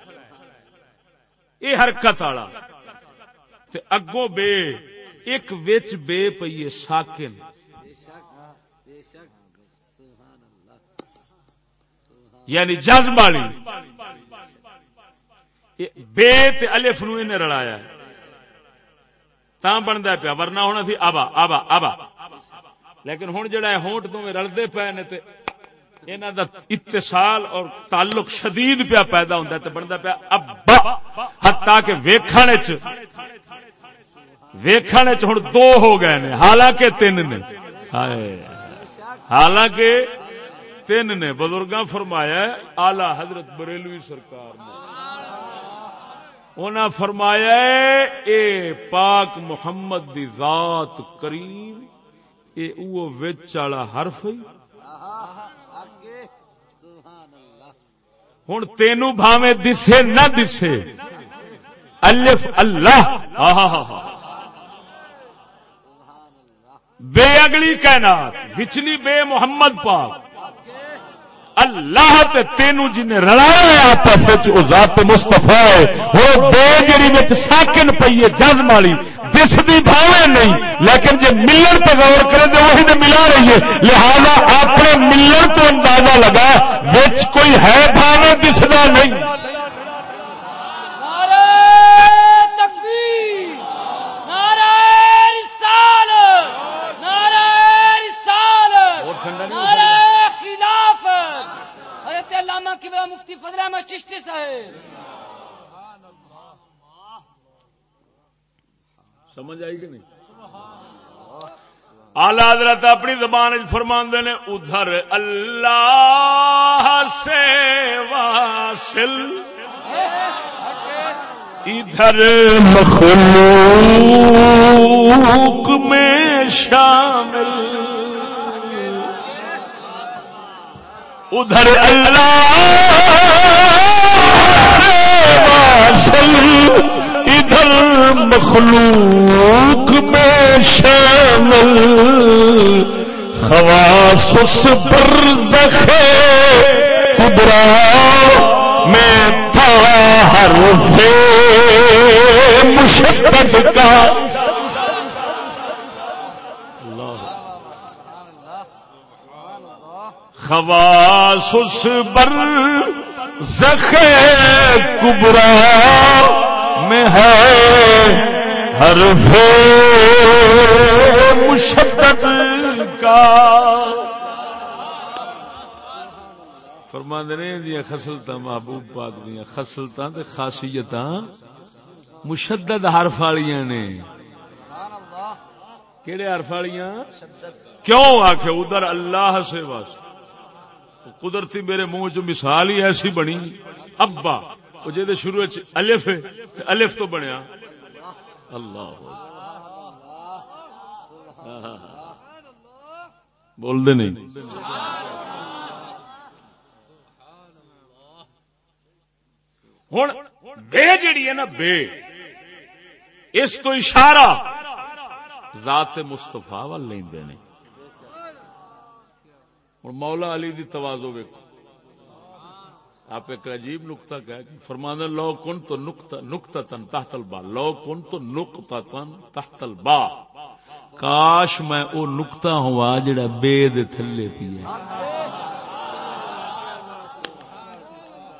یہ حرکت والا۔ اگوں بے، ایک وچ بے پیے ساکن۔ یعنی جذب والی۔ بے تے الف نو نے رلایا تا بنتا پیا، ورنہ ہونا سی آبا آبا آبا لیکن ہوں جڑا ہے ہونٹ تو رلتے پے نے تے انہاں دا اتصال اور تعلق شدید پیا پیدا ہوندا تے بندا پیا ابا حتا کہ ویکھن وچ ویکھن وچ ہن دو ہو گئے نے، حالانکہ تین نے۔ حالانکہ تین نے۔ بزرگاں فرمایا آلہ حضرت بریلوی سرکار نے۔ انہاں فرمایا اے پاک محمد دی ذات کریم اے او وچ والا حرف ہے۔ ہوں تینو بھاوے دسے نہ دسے۔ الف اللہ۔ بے اگلی کائنات وچلی بے محمد پاک۔ اللہ تے تینو جن رلایا آپس وچ، او ذات مصطفی ہے۔ ہو بے جڑی وچ ساکن پئی ہے، جزم والی۔ دسدی بھاوے نہیں، لیکن جے ملن تے غور کرے تے وہی تے ملا رہی ہے۔ لہذا اپنے ملن تو اندازہ لگا، وچ کوئی ہے بھاوے دسدا نہیں۔ مفتی فضل احمد چشتی صاحب۔ سمجھ آئی کہ نہیں؟ آلہ حضرت اپنی زبان فرمان نے، ادھر اللہ سے واصل، ادھر مخلوق میں شامل۔ ادھر اللہ ادھر مخلوق میں شامل خواص اس پر زخے قدرا میں تھا ہر مشقت کا۔ خواص اس بر زخ کبرا میں ہے ہر مشدد کا۔ فرماند نے دیا خسلتا محبوب پاک دیا خسلتا خاصیت مشدد حرف والیاں نے۔ کہڑے حرف والیاں؟ کیوں آخ ادھر اللہ سے واسطے۔ قدرتی میرے منہ چ مثال ہی ایسی بنی۔ ابا جی شروع الف الف تو بنیا۔ اللہ۔ بول دے نہیں۔ ہوں بے جیڑی ہے نا بے، اس تو اشارہ ذات مستفا وال لیندے نے۔ ہوں مولا علی دی توازو ویکو آپ ایک عجیب نقطہ کہ فرمان لو کن تو نقطہ تن تحت البا لو کن تو نقطہ تن تحت البا کاش میں او نقطہ ہوا جڑا بے دے تھلے پیے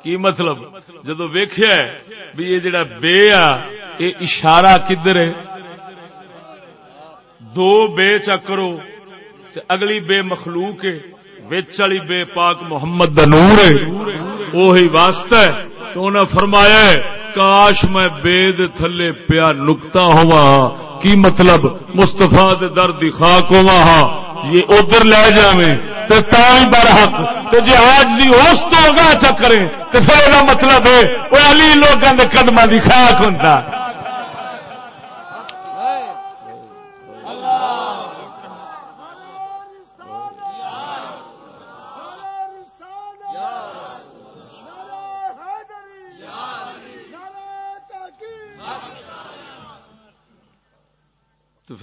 کی مطلب؟ جدو ویکھیا ہے بھی یہ جڑا بے آ، یہ اشارہ کدھر ہے؟ دو بے چکرو اگلی بے مخلوق ہے۔ وچ والی بے پاک محمد دا نور ہے۔ وہی واسطہ ہے تو انہیں فرمایا ہے کاش میں بید تھلے پیا نکتا ہوا کی مطلب؟ مستفا درد خاک ہوا یہ ادھر لے جائیں تو تاری برحق۔ تو جی آج دی اس تو اگاہ چکرے تو پھر یہ مطلب ہے وہ علی لوگوں کے قدم کی خاک ہوتا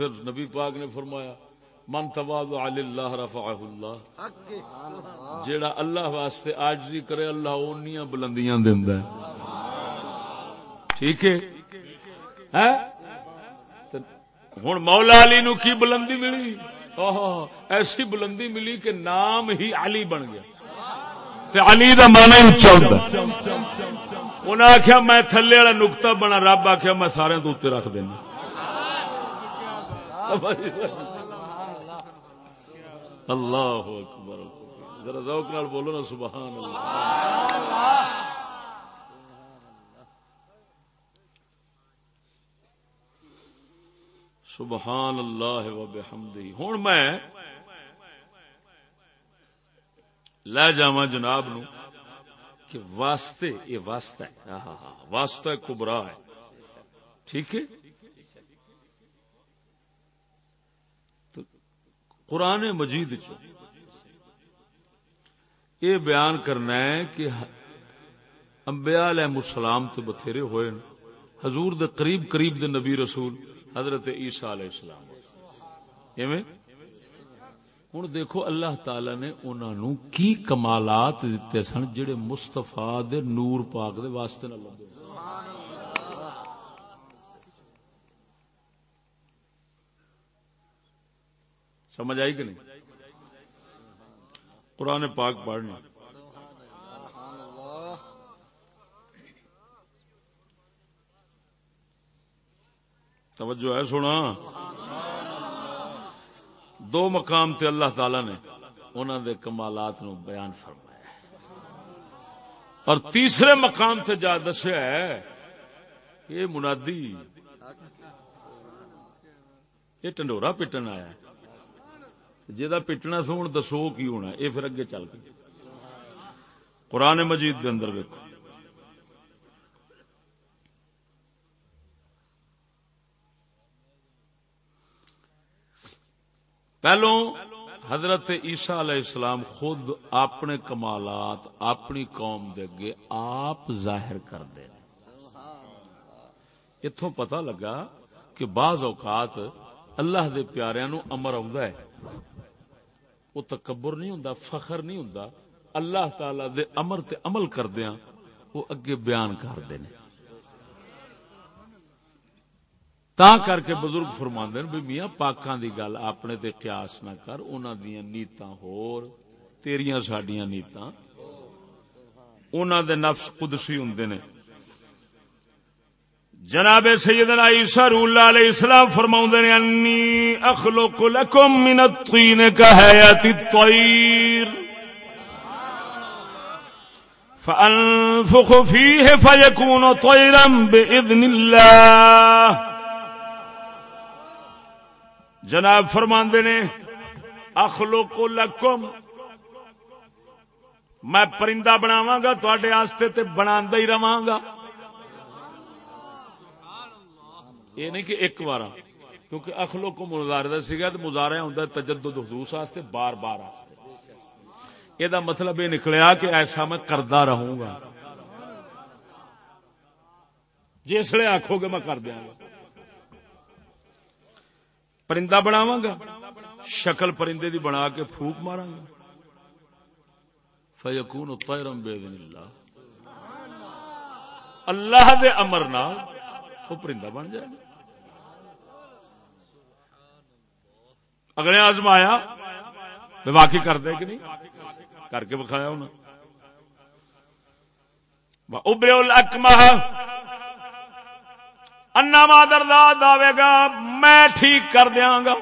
پھر نبی پاک نے فرمایا، من تواضع علی رفعہ اللہ. جیڑا اللہ واسطے آجزی کرے، اللہ اونیاں بلندیاں دیندا ہے۔ ٹھیک ہے؟ ہوں مولا علی نو کی بلندی ملی؟ ایسی بلندی ملی کہ نام ہی علی بن گیا۔ تے علی دا مانا ہی اچا ہوں انہیں آخیا میں تھلے والا نکتا بنا، رب آخیا میں سارے تو رکھ دینا۔ اللہ اکبر. ذرا ذوق نال بولو نا، سبحان اللہ. سبحان اللہ و بحمدہ ہوں میں لے جاوا جناب نو کہ واسطے، یہ واسطہ ہے. واسطہ کبرا ہے. ٹھیک ہے؟ قرآن مجید یہ بیان کرنا ہے کہ امبیا علیہ السلام تو بتھیرے ہوئے حضور دے قریب قریب دے نبی رسول حضرت عیسیٰ علیہ السلام۔ ہوں دیکھو اللہ تعالی نے انہوں کی کمالات دیتے سن جڑے مستفا دے نور پاک دے واسطے نہ لگے سمجھ آئی کہ نہیں؟ قرآن پاک پڑھنا توجہ ہے سونا دو مقام تے اللہ تعالی نے انہوں دے کمالات نو بیان فرمایا اور تیسرے مقام تے جا دسیا ہے، یہ منادی۔ یہ ٹنڈورا پٹن آیا ہے۔ جا پٹنا سو دسو کی ہونا یہ پھر اگے چل گئی قرآن مجید کے اندر ویکو پہلو حضرت عیسیٰ علیہ السلام خود اپنے کمالات اپنی قوم دے اگے آپ ظاہر کر دے۔ اتوں پتہ لگا کہ بعض اوقات اللہ دے پیارے نو امر ہے۔ وہ تکبر نہیں ہوں فخر نہیں ہوں اللہ تعالی دے امر تے عمل کردیا وہ اگے بیان کرتے ہیں تا کر کے بزرگ فرما بھی میاں پاکاں دی گل اپنے تے قیاس نہ کر، انہاں دیاں نیتاں ہور، تیریاں ساڈیاں نیتاں۔ انہاں دے نفس قدسی ہوندے نے۔ جناب سیدنا عیسیٰ رول اللہ علیہ السلام فرماؤں دے انی اخلق لکم من الطین کا حیات الطیر. فانفخ فیہ فیکون طیرا بإذن اللہ۔ جناب فرمان دے نے، اخلق لکم میں پرندہ بناواں گا، تواڈے واسطے تے بناندا ہی رواں گا۔ یہ نہیں کہ ایک بار کیونکہ اخلو کو مظاہرہ سیگا تو مظاہرہ ہوں تجدد حدوث واسطے بار بار یہ مطلب یہ نکلیا کہ ایسا میں کردہ رہوں گا۔ جسے آخو گے میں کر دیا گا۔ پرندہ بناوا گا، شکل پرندے دی بنا کے پھوک مارا گا۔ فیقون طیرم بے اللہ۔ اللہ دے امر نال وہ پرندہ بن جائے گا۔ اگلے آزمایا باقی کر دے کہ نہیں؟ کر کے بکھایا انہیں ابرے اکمہ انا مادر داد آئے گا، میں ٹھیک کر دیا گا۔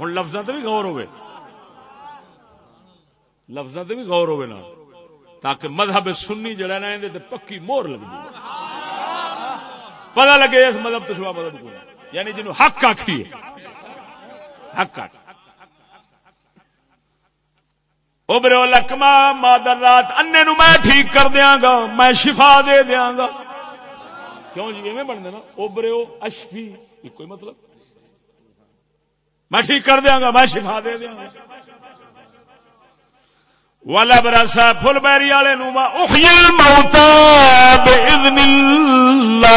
ہوں لفظ بھی غور ہوئے۔ لفظ بھی غور ہوئے نا تاکہ مذہب سنی جڑا نا، اندے پکی مور لگ جائے۔ پتہ لگے اس مذہب تو سوا مذہب کو یعنی جنو حق آکھی ہے۔ حق ابرو لکما مادر رات انے نو میں ٹھیک کر دیاں گا، میں شفا دے دیاں گا۔ کیوں جی ایویں بن دینا ابرو اشفی کوئی مطلب؟ میں ٹھیک کر دیاں گا، میں شفا دے دیاں گا۔ والا براسا فل بیری والے نو احیل موتا باذن اللہ۔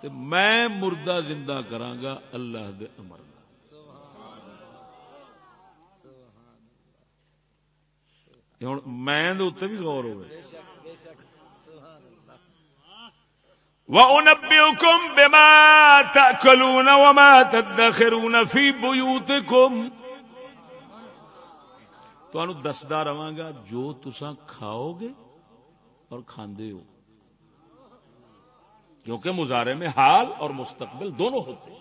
تے میں مردہ زندہ کراں گا اللہ دے امر نال۔ ہوں میں دے اتنے بھی غور ہوئے۔ وَأُنَبِّئُكُمْ بِمَا تَأْكُلُونَ وَمَا تَدَّخِرُونَ فِي بُيُوتِكُمْ۔ تو انو دسدا رواں گا جو تساں کھاؤ گے اور کھاندے ہو۔ کیونکہ مظاہرے میں حال اور مستقبل دونوں ہوتے ہیں۔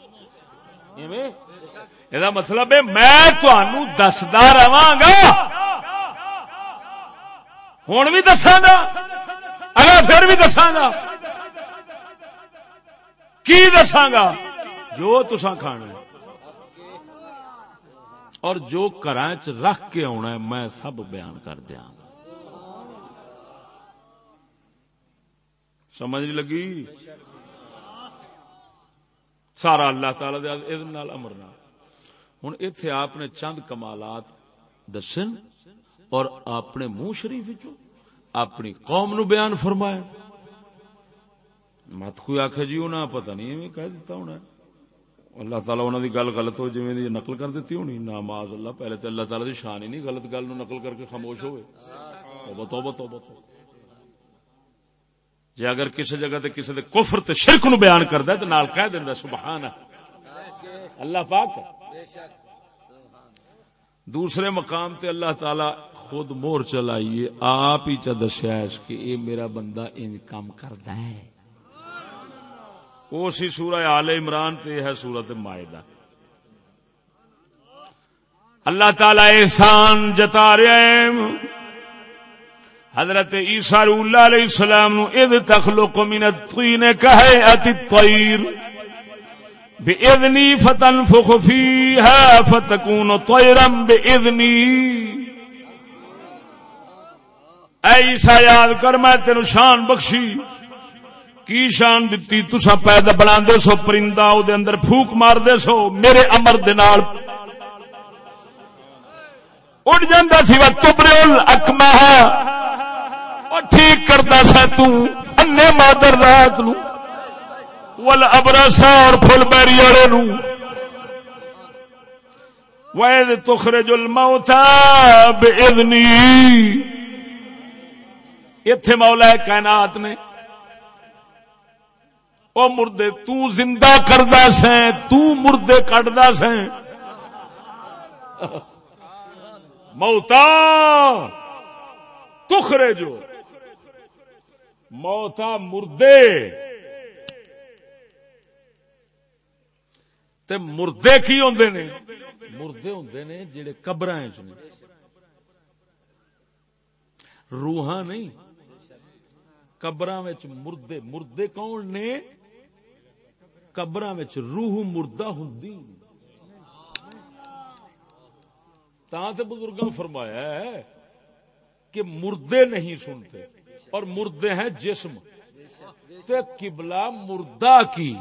یہ مطلب ہے، میں تھانو دسدا رواں گا۔ ہوں بھی دساگا اگر پھر بھی دساگا کی دساگا جو تسا کھانا اور جو کراں رکھ کے آنا ہے، میں سب بیان کر دیاں گا سمجھ نہیں لگی؟ سارا اللہ تعالی دے اذن نال امر نال ہوں اتے آپ نے چند کمالات دسن اور اپنے منہ شریف چو اپنی قوم نو بیان فرمایا۔ مت کوئی آخ جی انہیں پتہ نہیں ایویں کہہ دیتا ہونا اللہ تعالیٰ انہوں دی گل غلط ہو جی نقل کر دیتی ہونی۔ نہ معاذ اللہ، پہلے تو اللہ تعالیٰ دی شان ہی نہیں، غلط گل نو نقل کر کے خاموش ہوئے۔ توبہ توبہ توبہ توبہ۔ جی اگر کسی جگہ تے کسی دے کفر تے شرک نو بیان کردا ہے تے نال کہہ دیندا سبحان اللہ۔ پاک ہے۔ دوسرے مقام تے اللہ تعالی خود مور چلائیے آپ ہی چا دسیا اس کہ اے میرا بندہ انج کام کردا ہے۔ وہ سی سورہ آل عمران تے ہے سورت مائدہ۔ اللہ تعالی احسان جتا رہا ہے حضرت عیسیٰ اللہ علیہ السلام نو اذ تخلق من الطین کہیعت الطیر، بإذنی فتنفخ فیہا فتکون طیرا بإذنی۔ اے عیسیٰ، یاد کر، میں تینو شان بخشی۔ کی شان دتی؟ تسا پیدا بنا دے سو، پرندہ او دے اندر پھوک مار دے سو، میرے امر دے نال۔ اڑ جاندا سی وا تبرل اکما او ٹھیک کردا سا تو مادر رات نو، ول ابرسا اور پھل بیری والے نو۔ وَإِذْ تُخْرِجُ الْمَوْتَى بِإِذْنِي اتھے مولا کائنات نے، او مردے تو زندہ کردا سیں تو مردے کٹدا سیں موتا تخرے جو موتا مردے۔ تے مردے کی ہوندے نے؟ مردے ہوندے نے جڑے قبراں وچ نے۔ روحاں نہیں، قبراں وچ مردے۔ مردے کون نے؟ قبراں وچ روح مردہ ہوندی۔ تاں تے بزرگاں فرمایا ہے کہ مردے نہیں سنتے۔ اور مردے ہیں جسم۔ تے قبلہ مردہ کی۔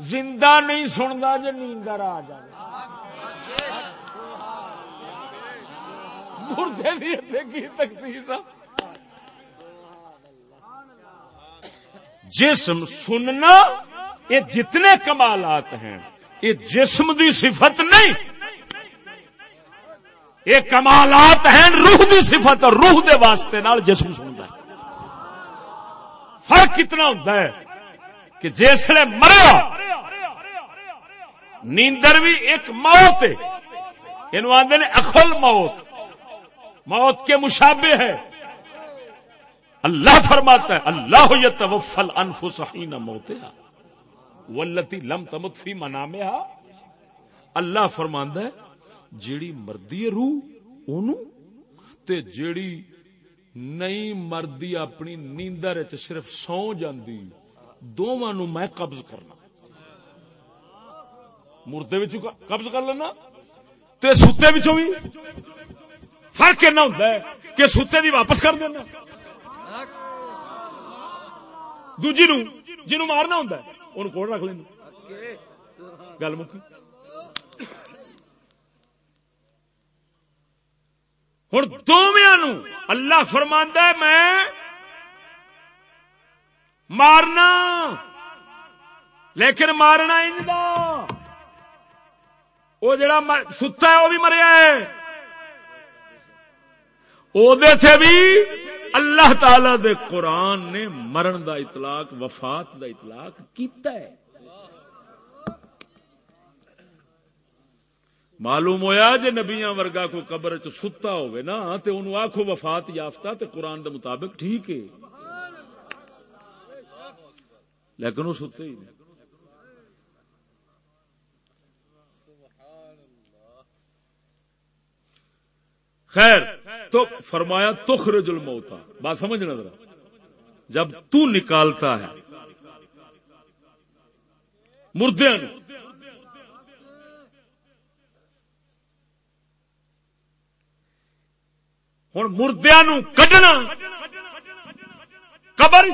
زندہ نہیں سندا جو نیندر آ جائے۔ مردے دی اتنے کی تخصیص جسم سننا، یہ جتنے کمالات ہیں، یہ جسم دی صفت نہیں۔ یہ کمالات ہیں روح دی صفت اور روح دے واسطے نال جسم سنتا ہے۔ فرق کتنا ہوتا ہے کہ جسے مرا نیندر بھی ایک موت ہے۔ آدھے نے اخل موت۔ موت کے مشابے ہے۔ اللہ فرماتا ہے، اللہ یتوفل انفس حین موتها والتی لم تمت فی منامها اللہ فرماندا ہے جیڑی مردی ہے روح اونوں تے جیڑی نہیں مردی اپنی نیندر چ صرف سو جاندی دونوں نو میں قبض کرنا۔ مردے وچ قبض کر لینا۔ تے ستے وچوں بھی فرق کنا ہوندا ہے کہ ستے دی واپس کر دینا۔ دوجی نو، جنوں مارنا ہوندا ہے، اونوں کول رکھ لینا۔ گل مکی؟ ہوں دونوں اللہ فرماندہ ہے میں مارنا لیکن مارنا انجدا وہ جڑا ستا ہے، وہ بھی مریا ہے۔ دے تھے بھی اللہ تعالی دے قرآن نے مرن دا اطلاق، وفات دا اطلاق کیتا ہے۔ معلوم ہویا جے نبیاں ورگا کو قبر چ ستا ہوئے نا، تے انہوں آکھو وفات یافتہ تے قرآن دے مطابق ٹھیک ہے۔ لیکن وہ ستے ہی نہیں۔ خیر، تو فرمایا تخرج الموتا بات سمجھنا ذرا۔ جب تو نکالتا ہے مردے ہوں مردیا نو کڈنا، قبر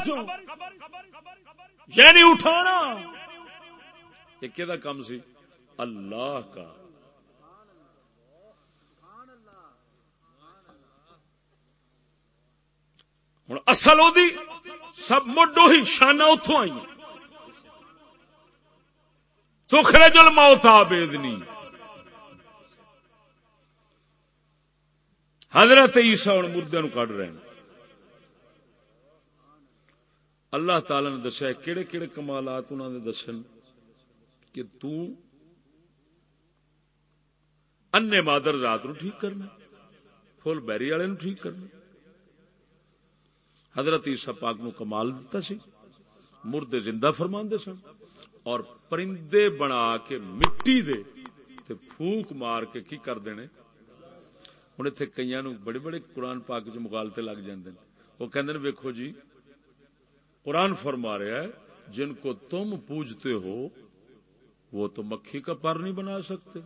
یعنی اٹھانا۔ یہ کام سی؟ اللہ کا۔ ہوں اصل وہ سب مڈو ہی شانہ اتوں آئی تخرج الموت آبیدنی۔ حضرت عیسیٰ ہوں، مردے نو کڈ رہے ہیں۔ اللہ تعالی نے دسیا کہڑے کہڑے کمالات انہوں نے دسن کہ تو انے مادر رات نو ٹھیک کرنا فل بیری والے نو ٹھیک کرنا حضرت عیسیٰ پاک نو کمال دیتا سی، مردے زندہ فرماندے سن اور پرندے بنا کے مٹی دے تے پھوک مار کے کی کر دینے؟ ہوں اتنے کئی نو بڑے بڑے قرآن پاک چ مغالتے لگ جاندے وہ کہندے ویکھو جی قرآن فرما رہا ہے جن کو تم پوجتے ہو وہ تو مکھی کا پر نہیں بنا سکتے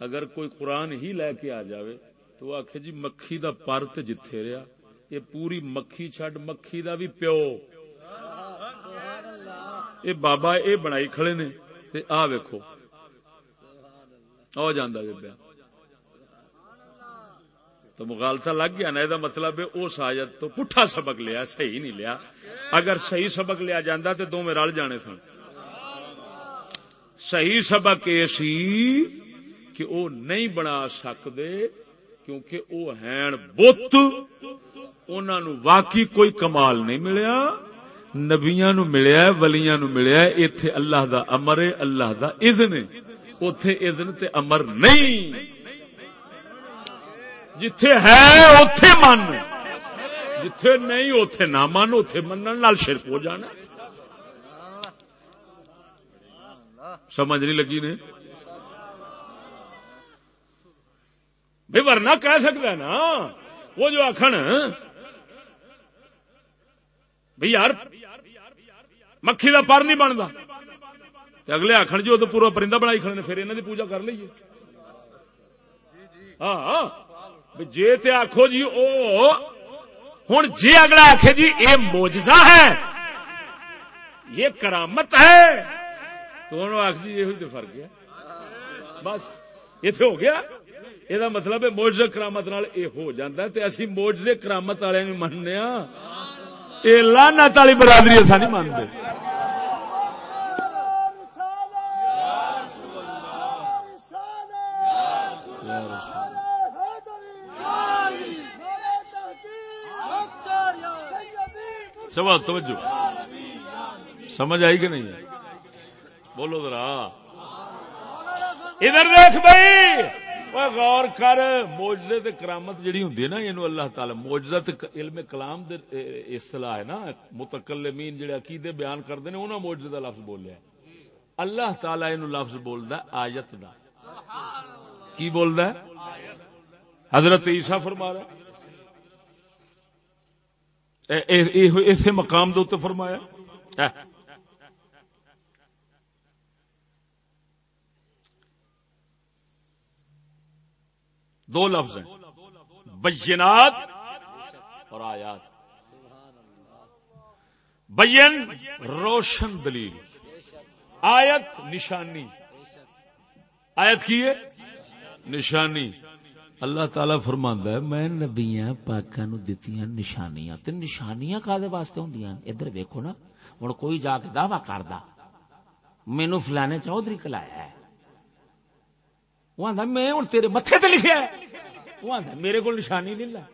اگر کوئی قرآن ہی لے کے آ جاوے تو وہ آخ جی مکھی دا پر تے جتھے رہا یہ پوری مکھی چڈ مکھی دا بھی پیو یہ بابا اے بنائی کھڑے نے تے آ ویکھو آ جاندہ جی پیا تو مغالتا لگ گیا نا یہ مطلب ہے اس آیت تو پٹھا سبق لیا، صحیح نہیں لیا۔ اگر صحیح سبق لیا جاندہ تو دو میں رل جانے سن۔ صحیح سبق یہ سی کہ وہ نہیں بنا سکتے کیونکہ وہ ہیں بت۔ انہوں نو واقعی کوئی کمال نہیں ملیا۔ نبیاں نو ملیا، ولیاں نو ملیا، ایتھے اللہ دا امر ہے، اللہ دا اذن ہے۔ اوتھے اذن تے امر نہیں۔ جتھے ہے اتے من۔ جتھے نہیں اتے نہ من اتے من شرک ہو جانا۔ سمجھ نہیں لگی نے؟ بھائی ورنہ کہہ سکتا ہے نا، وہ جو آخر بھائی یار، مکھی دا پر نہیں بنتا اگلے آخر جو تو پورا پرندہ بنائی کھڑے نے، پھر انہوں کی پوجا کر لیے ہاں۔, ہاں۔ جی تے آخو جی او ہوں جی اگلا آخ جی یہ موجزہ ہے یہ کرامت ہے تو ہوں آخ جی یہ فرق ہے بس اتنے ہو گیا یہ مطلب ہے موجز کرامت نال یہ ہو جاتا ہے اسی موجزے کرامت والے مننے ہاں یہ لانت والی برادری اصا نہیں مانتے سوا توجہ۔ سمجھ آئی کہ نہیں؟ بولو ذرا۔ ادھر دیکھ بھائی غور کر موجزے تے کرامت جڑی ہوندی ہے نا اینو اللہ تعالی موجزہ تے علم کلام دے اصطلاح ہے نا، متکلمین جڑے عقیدے بیان کردے نے، انہاں موجزے دا لفظ بولیا اللہ تعالی اینو لفظ بولدا آیت دا۔ کی بولد ہے؟ حضرت عیسیٰ فرما رہا اسے مقام دو فرمایا۔ دو لفظ ہیں۔ بینات اور آیات۔ بین روشن دلیل۔ آیت نشانی۔ آیت کی ہے؟ نشانی۔ اللہ تعالی فرماندا ہے، میں نبیاں پاکاں نو دتیاں نشانیاں، تے نشانیاں کادے واسطے ہوندیاں ادھر ویکھو نا، ہن کوئی جا کے دعوی کردا مینوں فلانے چودھری کلایا ہے۔ وہ آندا، میں ہن تیرے متھے تے لکھیا ہے۔ وہ آندا، میرے کول نشانی نہیں لا۔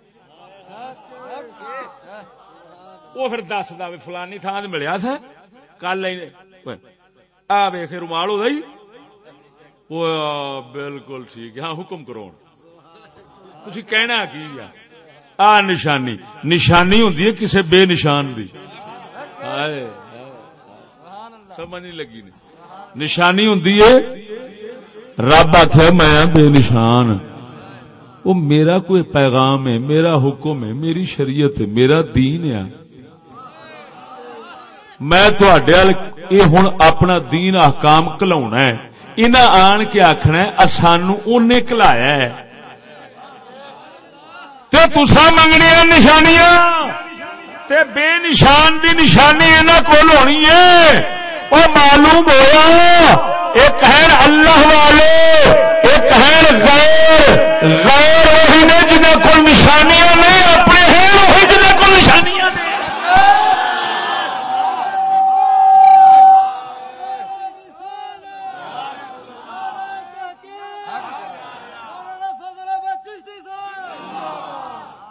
وہ پھر دسدا وی فلانی تھان تے ملیا تھا۔ کل آ ویکھ رومال ہو گئی وہ بالکل ٹھیک ہے ہاں حکم کرو۔ تھی کہنا کی آ نشانی نشانی ہوں کسی بے نشان دی۔ سمجھ نہیں لگی نشانی ہوں رب آخر میں بے نشان۔ وہ میرا کوئی پیغام ہے، میرا حکم ہے، میری شریعت ہے، میرا دین ہے۔ میں تھوڑے ہوں اپنا دین احکام کلا ہے۔ آن کے آخنا سانو ان کلایا ہے۔ تسا منگنیا نشانیاں تے بے نشان دی نشانی انہوں کو ہونی ہے۔ وہ معلوم ہوا ایک ہے اللہ والے، ایک ہے غیر غیر وہی نے جنہیں کوئی نشانی نہیں اپنے ہیں وہی جنہیں کو نشانیاں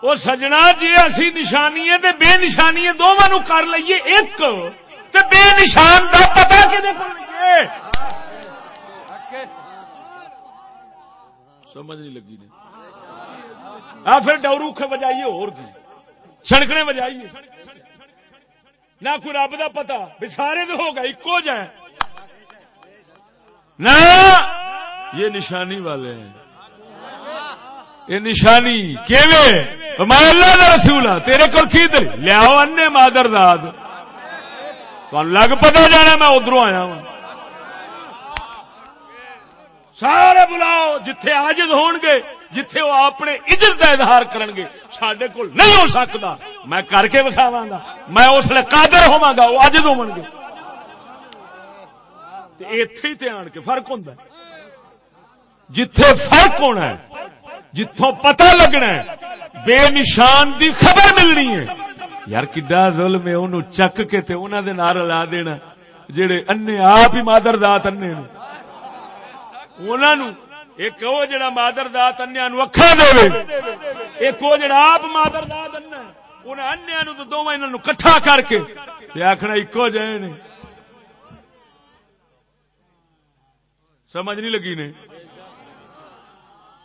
وہ سجنا جی اسی نشانی ہے بے نشانی دونوں نو کر لئیے ایک۔ تے بے نشان کا پتا کہ سمجھ نہیں لگی نے۔ آ، پھر ڈوروکھے بجائیے اور کی۔ چھڑکنے بجائیے۔ نہ کوئی رب دا پتا بھی سارے تو ہوگا ایکو جائے نہ، یہ نشانی والے ہیں۔ یہ نشانی کیویں؟ میں اللہ کا رسول ہاں تیرے کو کی دل لیاؤ ان مادر داد۔ لگ پتا جانا میں ادھر آیا ہوں سارے بلاؤ جتھے آجد ہون گے جتھے وہ اپنے عزت کا اظہار کرن گے سڈے کو نہیں ہو سکتا۔ میں کر کے بکھاوا گا۔ میں اس لیے قادر ہوا گا، وہ اجد ہو گے اتے ہی آن کے فرق ہوں جتھے فرق ہونا ہے جتوں پتہ لگنا ہے، بے نشان دی خبر ملنی ہے۔ یار، کڈا ظلم ہے؟ انہوں چک کے تے انہاں دے نار لا دینا۔ جڑے انے آپ ہی مادر دات انے نے۔ انہاں نو ایک او جڑا مادر دات انیاں نو اکھاں دے ایک او جڑا آپ مادر دات انا انہاں انیاں نو تے دوواں انہاں نو کٹھا کر کے تے آکھنا اکو جے نے۔ سمجھ نہیں لگی نے؟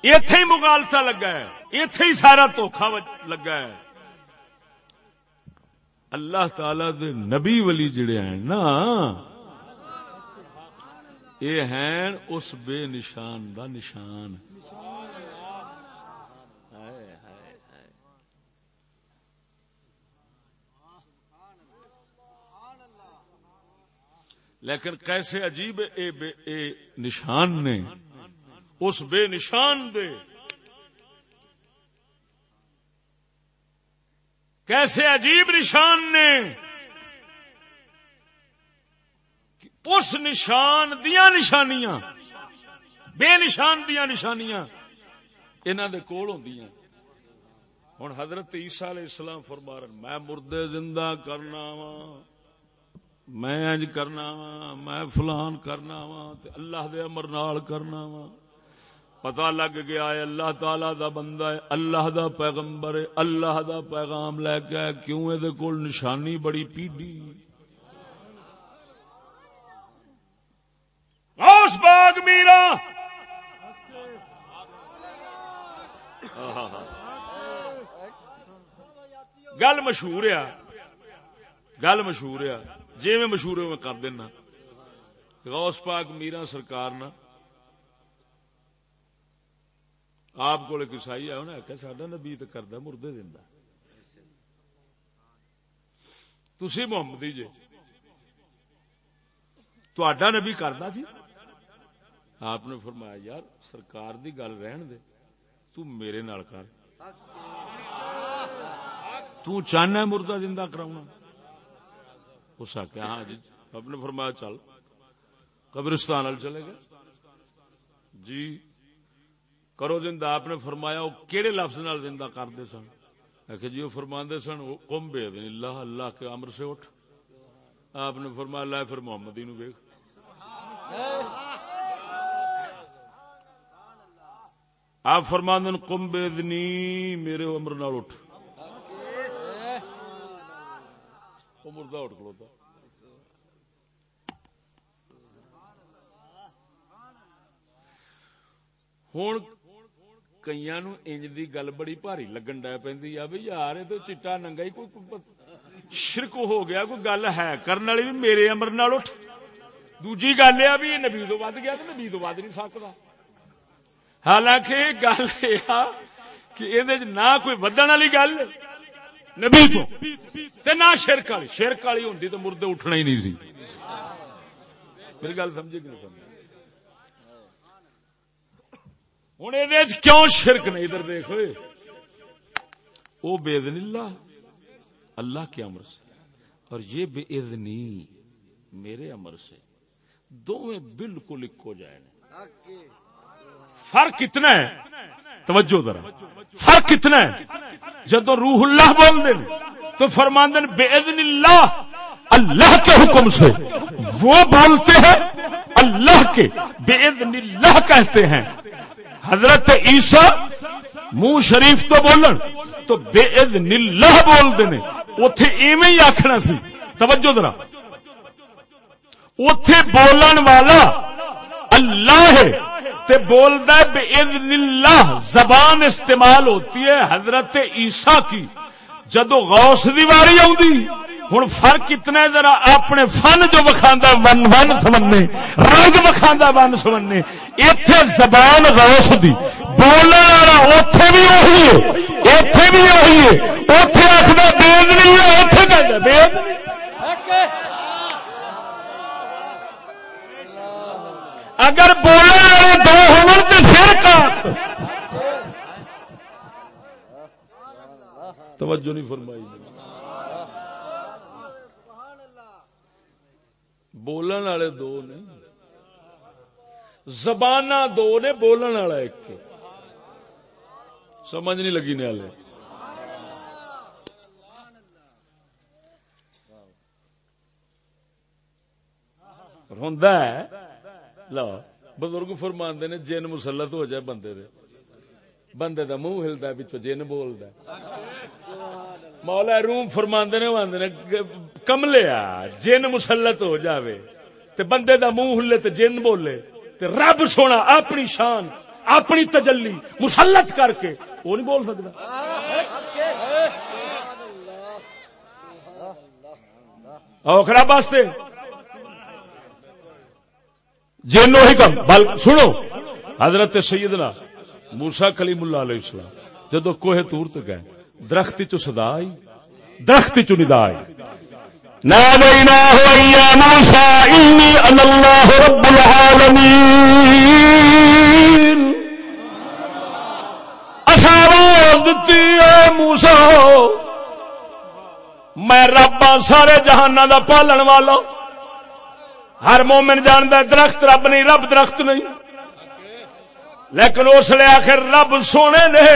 ایتھے ہی مغالطہ لگا ہے اتے ہی سارا دھوکھا لگا ہے اللہ تعالی دے نبی ولی جڑے ہیں نا یہ ہیں اس بے نشان دا نشان لیکن کیسے عجیب اے بے اے نشان نے اس بے نشان دے۔ کیسے عجیب نشان نے اس نشان دیا نشانیاں، بے نشان دیا نشانیاں انہوں دے کول ہوں ہوں حضرت عیسیٰ علیہ السلام فرمارن میں مردے زندہ کرنا وا میں اج کرنا وا میں فلان کرنا وا اللہ دے امر نال کرنا وا پتا لگ گیا ہے، اللہ تعالی دا بندہ ہے، اللہ دا پیغمبر ہے، اللہ دا پیغام لے کے کیوں یہ کول نشانی بڑی پیڈی؟ اس باغ میرا! گل مشہور ہے، گل مشہور ہے جی میں مشہور میں کر دینا۔ غوث پاک میرا سرکار نا آپ کو عیسائی آیا انہیں آخیا سڈا نبی تو کردا مردے دینا تھی محمدی جی تا نبی کردا سی؟ آپ نے فرمایا، یار، سرکار دی گل رہن دے۔ تو میرے نال کر۔ تو چاہنا مردہ زندہ کراؤنا۔ اس آخیا ہاں جی۔ آپ نے فرمایا، چل۔ قبرستان چلے گئے۔ جی۔ کرو زندہ۔ آپ نے فرمایا وہ کہڑے لفظ نال زندہ کرتے سن۔ آخر جی وہ فرماندے سن کم بے دن اللہ اللہ کے امر سے اٹھ۔ آپ نے فرمایا لا پھر محمدی نو ویخ آپ فرماند کم بے دنی میرے امر نال اٹھ۔ مردہ اٹھ کھلوتا۔ ہوں کئی نو انج دی گل بڑی بھاری لگن ڈے پی بھائی یار یہ تو چٹا ننگا ہی کوئی شرک ہو گیا کوئی گل ہے کرنے والی بھی میرے امر نال اٹھ دوجی گل یہ بھی نبی تو ود گیا تو نبی تو ود نہیں سکتا حالانکہ گل یہ کہ یہ نہ کوئی ودن والی گل نبی تو نہ شرک والی شرک والی ہوں تو مردے اٹھنا ہی نہیں سی میری گل سمجھے کہ نہیں سمجھے ہوں یہ کیوں شرک نہیں؟ ادھر دیکھ وہ بے اللہ اللہ کے امر سے۔ اور یہ بے ادنی میرے امر سے۔ دونوں بالکل ایک ہو جائے فرق کتنا ہے؟ توجہ ذرا۔ فرق کتنا ہے؟ جب روح اللہ بول دیں تو فرماندن بے ادن اللہ اللہ کے حکم سے۔ وہ بولتے ہیں اللہ کے، بے ادن اللہ کہتے ہیں۔ حضرت عیسا منہ شریف تو بولن تو بے اذن اللہ بول دے اتے ایویں ہی آخنا سی۔ توجہ ذرا۔ اتے بولن والا اللہ ہے تے بولدا ہے بے اذن اللہ۔ زبان استعمال ہوتی ہے حضرت عیسا کی۔ جدو غوث دی واری آؤں ہوں فرق اتنا ہے؟ ذرا اپنے فن جو وکھاندہ ون ون سمنے رنگ وکھاندہ ون سمنے ایتھے زبان غوث دی۔ بولنے والا اوتھے بھی وہی ہے۔ ایتھے بھی وہی ہے۔ اوتھے آخر بےد نہیں ہے، اوتھے کہتا بےد اگر بولنے والے دو ہوں تو پھر کا۔ توجہ نہیں فرمائی۔ بولن والے دو نے زبان دو نے بولن والا ایک سمجھ نہیں لگی نے والے لو بزرگ فرماندے نے جن مسلط ہو جائے بندے دے بندے دا منہ ہلدا پچھو جن بولدا مولا روم فرماندے نے نے کملیا جن مسلط ہو جاوے۔ تے بندے دا منہ ہلے تے جن بولے۔ تے رب سونا اپنی شان، اپنی تجلی مسلط کر کے، وہ نہیں بول سکتا اوکھرا واسطے جن ہی کم۔ بل، سنو۔ حضرت سیدنا موسا کلیم اللہ علیہ السلام، جدو کوہ تور تک گئے درخت چ سدا آئی درخت چ ندا آئی۔ ناديناه يا موسى إني أنا الله رب العالمين أسارو دتی اے موسى میں رب سارے جہانا دا پالن والا۔ ہر مومن جاندا درخت رب نہیں، رب درخت نہیں۔ لیکن اس لیے آخر رب سونے نے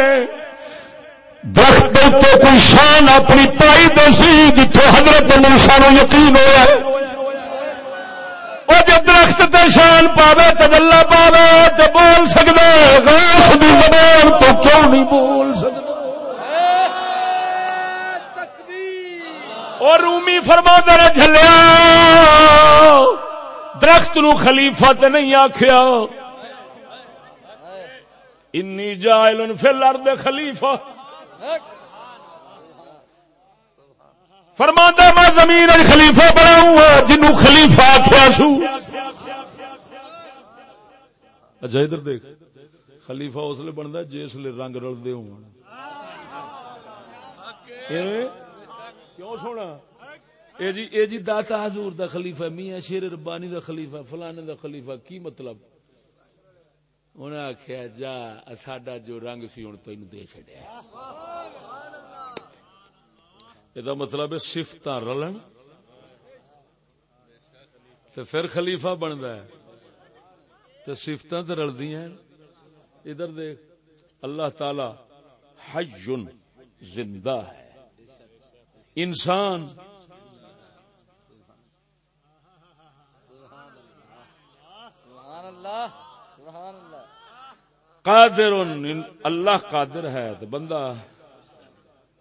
درخت کوئی شان اپنی پائی دسی جتوں حضرت موسا نو یقین ہوا وہ جب درخت تے شان پاوے تجلا پاوے تو بول سکتا غوث دی زبان تو کیوں نہیں بول سکتا اور رومی فرما در جلیا درخت نو خلیفہ تے نہیں آخیا انی جائل فی الارض خلیفہ۔ فرما میں زمین خلیفہ بناؤں گا جنو خلیفہ آخیا سو اچھا ادھر دیکھ۔ خلیفہ اس لیے بنتا جس لیے رنگ رلتے ہو کیوں سونا؟ اے جی اے جی داتا حضور دا خلیفہ، میاں شیر ربانی دا خلیفہ، فلانے دا خلیفہ، کی مطلب؟ انہیں آخیا جا، ساڈا جو رنگ سی ہوں تین دے چڈیا یہ مطلب ہے سفت رلن تو پھر خلیفہ بنتا ہے تو سفت تو رلدی ہیں۔ ادھر دیکھ، اللہ تعالی حجن زندہ ہے۔ انسان سبحان اللہ سبحان اللہ۔ قادر، اللہ قادر ہے تو بندہ،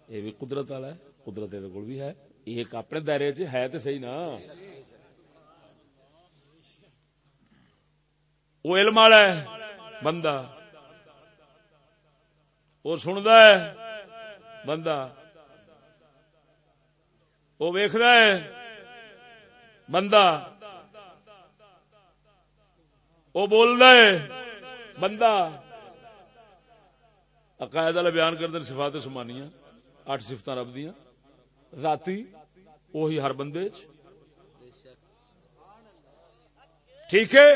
یہ بھی قدرت والا ہے، قدرت کو بھی ہے ایک اپنے دائرے چ ہے تو صحیح نا۔ وہ علم والا ہے، بندہ۔ وہ سند ہے، بندہ۔ وہ ویخد ہے، بندہ۔ وہ بول ہے، بندہ۔ عقائد والا بیان کر سفات سمانیاں اٹھ سفت رب دیا۔ ذاتی، وہی ہر بندے ٹھیک ہے؟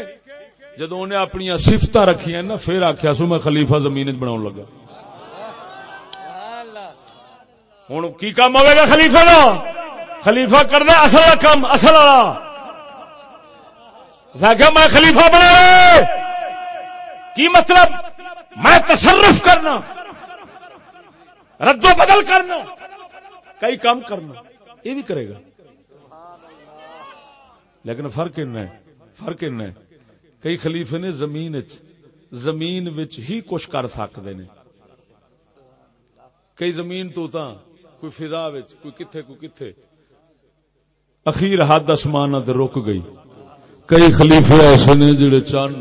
جدو انہیں اپنی سفت رکھیا نا، پھر آخیا سو میں خلیفہ زمین بنا لگا۔ ہوں کی کام ہوئے گا خلیفہ کا خلیفہ کر دے اصل کام، اصل والا۔ میں خلیفہ بنا کی مطلب؟ میں تصرف کرنا۔ رد و بدل کرنا۔ کئی کام کرنا۔ یہ بھی کرے گا۔ لیکن فرق ان فرق ان کئی خلیفے نے زمین اچ، زمین وچ ہی کچھ کر سکتے نے۔ کئی زمین تو تا کوئی فضا وچ، کوئی کتھے کوئی کتھے۔ اخیر حد آسمان رک گئی۔ کئی خلیفے ایسے نے جڑے چند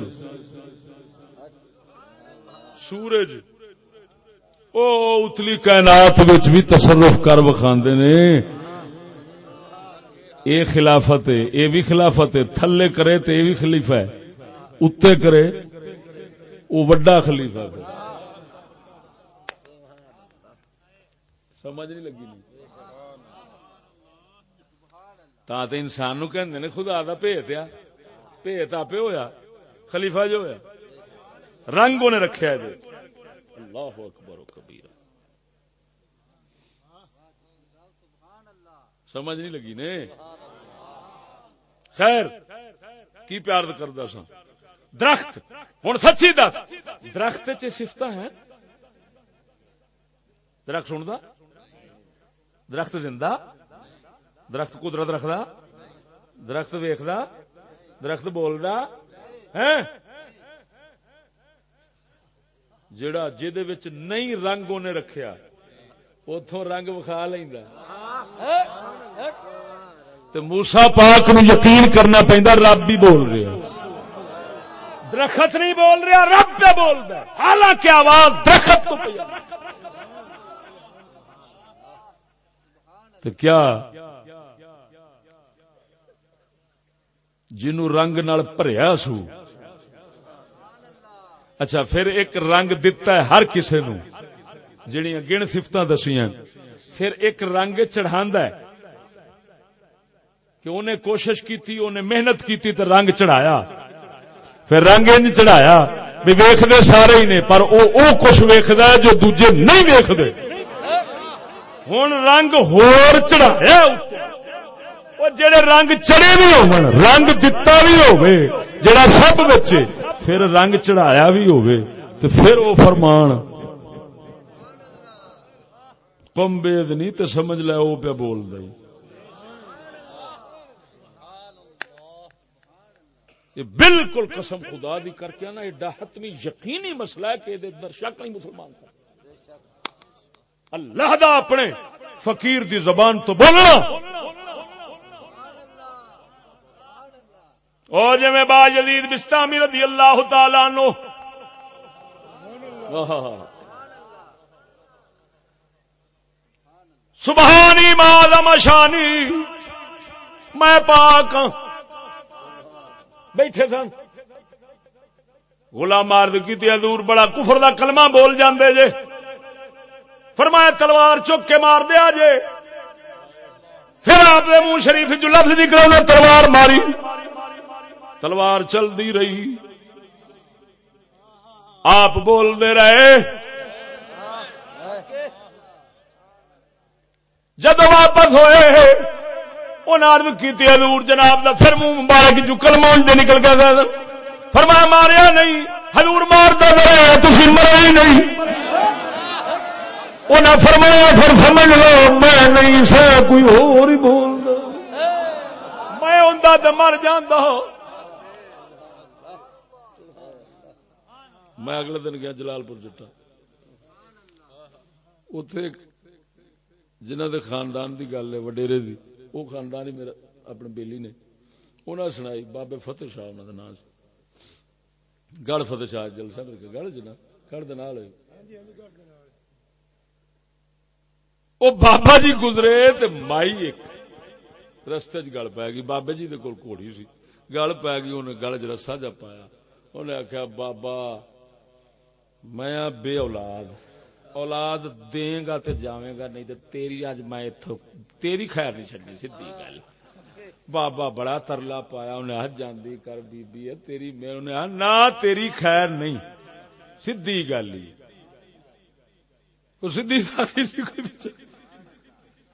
سورج او اتلی کائنات بھی تصرف کر بخاندے نے۔ اے خلافت ہے، اے بھی خلافت ہے۔ تھلے کرے تو اے بھی خلیفہ ہے۔ اتے کرے وہ وڈا خلیفہ ہے۔ سمجھ نہیں لگی نہیں۔ تا تے انسان نو کہندے نے، خدا دا بھیت آ بھیت آپ ہویا۔ خلیفہ جو ہویا رنگ انہیں رکھیا ہے۔ اللہ اکبر۔ سمجھ نہیں لگی نے؟ خیر، کی پیار کردا سا درخت ہوں سچی دس۔ درخت چفت ہے درخت سنتا درخت زندہ؟ درخت قدرت رکھدا؟ درخت ویخدا درخت بولدا؟ ہے جڑا جہد نہیں رنگ انہیں رکھیا اتوں رنگ وکھا لینا موسا پاک نو یقین کرنا پہنتا رب بھی بول رہا درخت نہیں بول رہا رب پہ بول رہا حالانکہ آواز درخت تو تو کیا؟ جنو رنگ نال سو۔ اچھا پھر ایک رنگ دتا ہے ہر کسے نو جڑیاں گن سفت دسیاں۔ پھر ایک رنگ چڑھا ہے۔ کہ انہیں کوشش کی انہیں محنت کی تھی تو رنگ چڑھایا۔ پھر رنگ ان چڑھایا۔ بھی ویختے سارے ہی نے، پر او او کچھ ویخد جو دوجے نہیں ویختے ہوں رنگ ہور چڑھایا جڑے رنگ چڑے بھی ہو رنگ دتا بھی ہو جڑا سب بچے پھر رنگ چڑھایا بھی ہو تو پھر وہ فرمان پمبید نہیں تو سمجھ لے وہ پہ بول دے۔ یہ بالکل قسم خدا دی کر کے نا ایڈا حتمی یقینی مسئلہ ہے کہ ادھر شک نہیں مسلمان کا اللہ دا اپنے فقیر دی زبان تو بولنا اور جی میں با جدید بستامی رضی اللہ تعالی نو سبحانی مادم شانی میں پاک ہاں۔ بیٹھے سن۔ غلام مارد کی حضور بڑا کفر دا کلمہ بول جاندے جے۔ فرمایا، تلوار چک کے مار دیا جے۔ پھر آپ نے منہ شریف جو لفظ نکلا تلوار ماری۔ تلوار چل دی رہی۔ آپ بول دے رہے۔ جد واپس ہوئے انہیں کی حضور جناب دا، پھر منہ مبارک جو کلمہ نکل گیا فرمایا، ماریا نہیں، حضور مارتا رہے تھی مرے ہی نہیں۔ انہیں فرمایا، پھر سمجھ لو، میں نہیں سا کوئی اور ہی بول میں ہوں تو مر جانا ہاں۔ میں اگلے دن گیا جلال پور جٹا۔ اتے جنہ دے خاندان دی گل ہے، وڈیرے دی۔ وہ خاندان ہی میرا اپنے بیلی نے انہیں سنائی بابے فتح شاہ انہوں نام گڑھ فتح شاہ جلسہ کر کے گڑھ جنا گڑھ دنال وہ بابا جی گزرے تے مائی ایک رستے چ گل پی گئی بابے جی دے کول گھوڑی سی گل پی گئی انہیں گل چ رسا جا پایا انہیں آخیا بابا میں بے اولاد اولاد دیں گا تے جاویں گا نہیں تے تیری اج میں اتو تیری خیر نہیں چڈنی سی گل۔ بابا بڑا ترلا پایا، انہیں ہاتھ جاندی کر بی بی ہے تیری میں، انہیں نہ تیری خیر نہیں۔ سدھی گل ہی۔ سدھی سادی سی کوئی پیچھے۔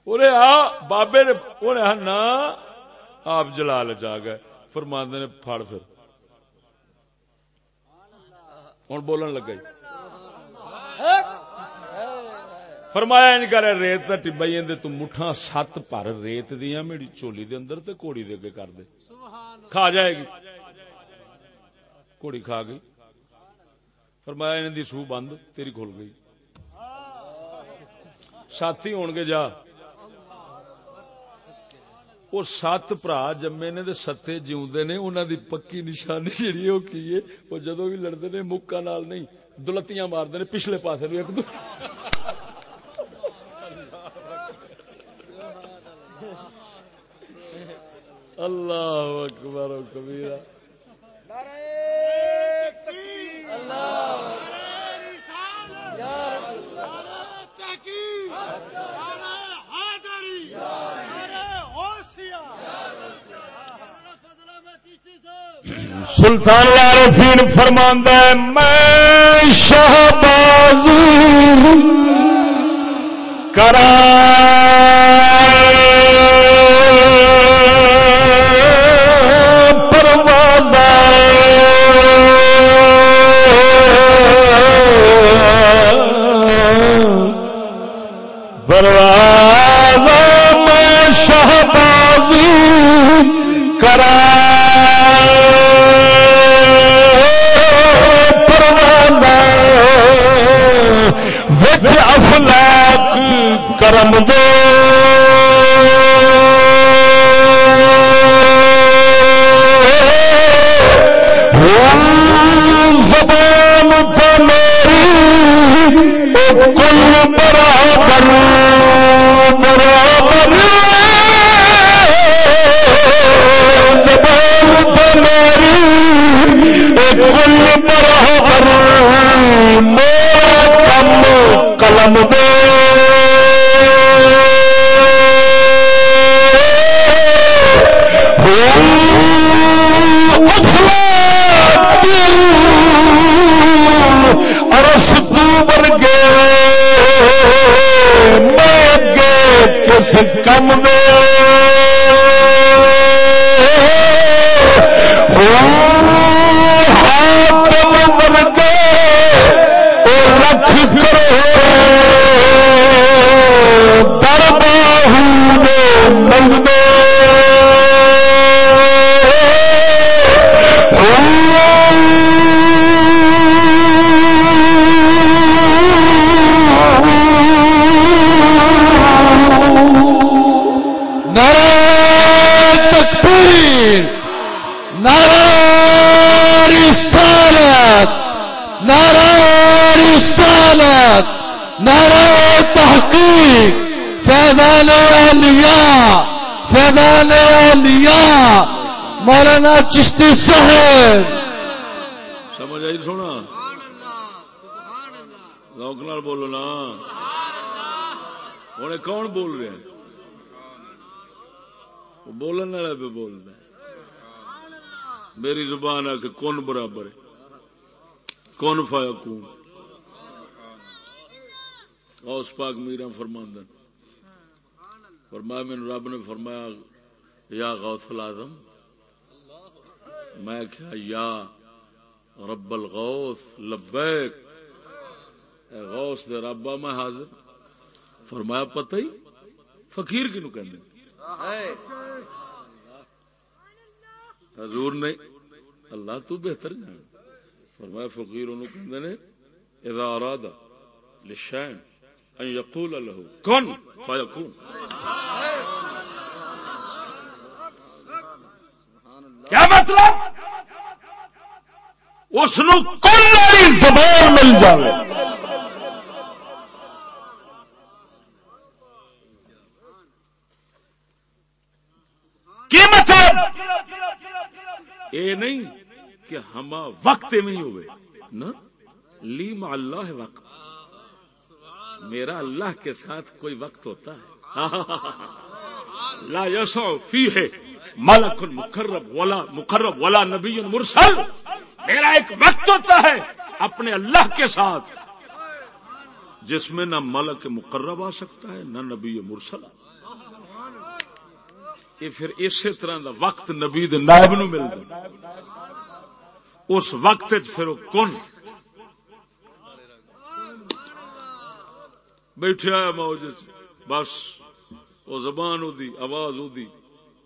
انہیں آ، بابے نے، انہیں نہ، آپ جلال جا گئے۔ فرماندے نے، پھڑ پھر۔ ہوں بولن لگا جی فرمایا ان کر ریت کا ٹبا ہی تو مٹھا سات پر ریت دیا میری چولی دے اندر تے کوڑی دے اگے کر دے۔ کھا جائے گی۔ کوڑی کھا گئی۔ فرمایا ان دی سو بند، تیری کھل گئی۔ ساتھی ہون گے جا۔ وہ سات برا جمے نے ستے جیوندے نے انہوں دی پکی نشانی جیڑی وہ کی ہے؟ وہ جدو بھی لڑتے نے مکا نال نہیں، دلتیاں مارتے نے، پچھلے پاسے بھی ایک دو۔ اللہ اکبر و کبیرہ سلطان العارفین فرماندا ہے میں شہباز کرا کے کون برابر ہے؟ کون فایا کون غوث پاک میرا فرماندن۔ فرمایا میں رب نے فرمایا یا غوث العظم میں کیا یا رب الغوث لبیک۔ اے غوث دے ربا میں حاضر۔ فرمایا پتہ ہی؟ فقیر کی نو کہنے حضور نے اللہ تو بہتر جان فرمایا فقیر انہوں کہندے نے، اذا اراد للشان ان يقول له كن فيكون کیا مطلب؟ اس نو کل والی زبان مل جائے کی مطلب اے نہیں کہ ہما وقت میں ہی ہوئے۔ نا؟ لی مع اللہ وقت۔ میرا اللہ کے ساتھ کوئی وقت ہوتا ہے۔ [LAUGHS] لا یسع فیہ ملک مقرب ولا مقرب ولا نبی مرسل۔ میرا ایک وقت ہوتا ہے اپنے اللہ کے ساتھ۔ جس میں نہ ملک مقرب آ سکتا ہے، نہ نبی مرسل۔ یہ پھر اسی طرح دا وقت نبی دے نائب نو ملتا اس وقت پھر وہ کن بیٹھا ہے موج بس، وہ زبان دی، آواز دی۔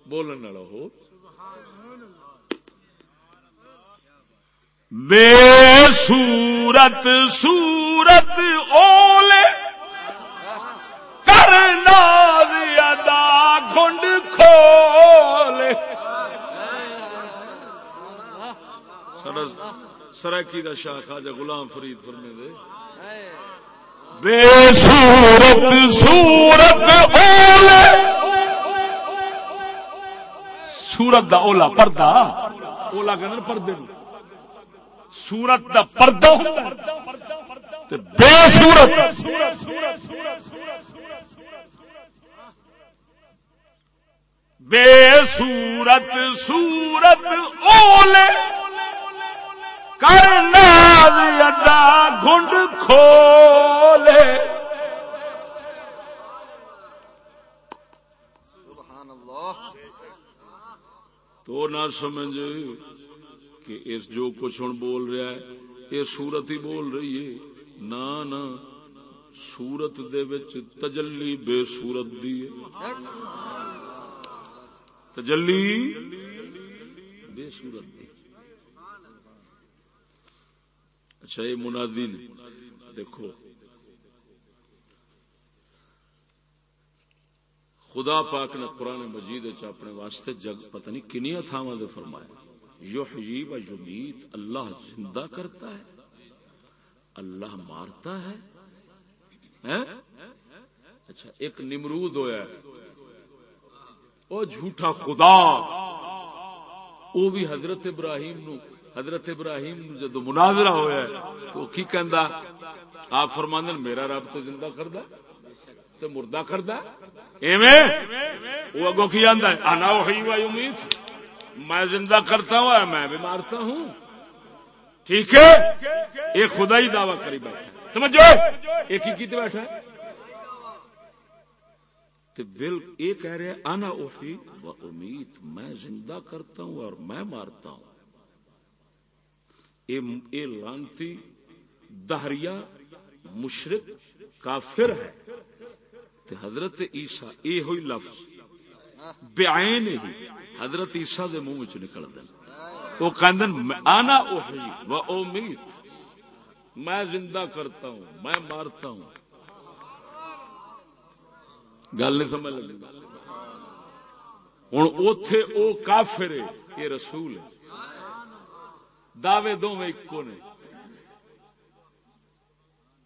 بولن والا ہو۔ بے صورت صورت اولے۔ ادا سرکی دا شاہ خواجہ غلام فرید فرمے دے بے صورت صورت اولے۔ سورت دا اولا پردہ۔ اولا کہنا پردے سورت دا پردہ ہوندا ہے۔ تے بے صورت۔ بے صورت صورت اولے۔ کرنا ادا گھنڈ کھولے۔ تو نہ سمجھ کہ اس جو کچھ ہوں بول رہا ہے، یہ سورت ہی بول رہی ہے۔ نہ نہ سورت دے وچ تجلی بے سورت دی ہے۔ تجلی بے سورت دی۔ اچھا یہ منادی نے۔ دیکھو۔ خدا پاک نے قرآن مجید اپنے واسطے جگ پتہ نہیں کنیا تھاواں دے فرمایا۔ یحیی و یمیت، اللہ زندہ کرتا ہے۔ اللہ مارتا ہے۔ اچھا ایک نمرود ہویا ہے۔ او جھوٹا خدا۔ او بھی حضرت ابراہیم نو، حضرت ابراہیم نو جدو مناظرہ ہویا ہے، تو کی کہندا، آپ فرماندن، میرا رب تو زندہ کردا تے مردہ کردا ایویں؟ وہ اگوں کی آندا ہے، انا وحی و یمیت، میں زندہ کرتا ہوں، میں بھی مارتا ہوں۔ ٹھیک ہے؟ ایک خدا ہی دعویٰ کری بیٹھا سمجھو ایک ہی کیتے بیٹھا ہے؟ تو بل یہ کہہ رہے انا اوحی و امید میں زندہ کرتا ہوں اور میں مارتا ہوں۔ یہ لانتی دہریا مشرق کافر ہے۔ تو حضرت عیسیٰ، یہ ہوئی لفظ۔ بےآن ہی حضرت عیسیٰ دے منہ چ نکل دین۔ وہ کہندن آنا اوحی و امید میں زندہ کرتا ہوں، میں مارتا ہوں۔ گل نہیں سمجھ لگی۔ ہوں اتے او کافر ہے، یہ رسول ہے۔ دعوے دو میں ایکو نے۔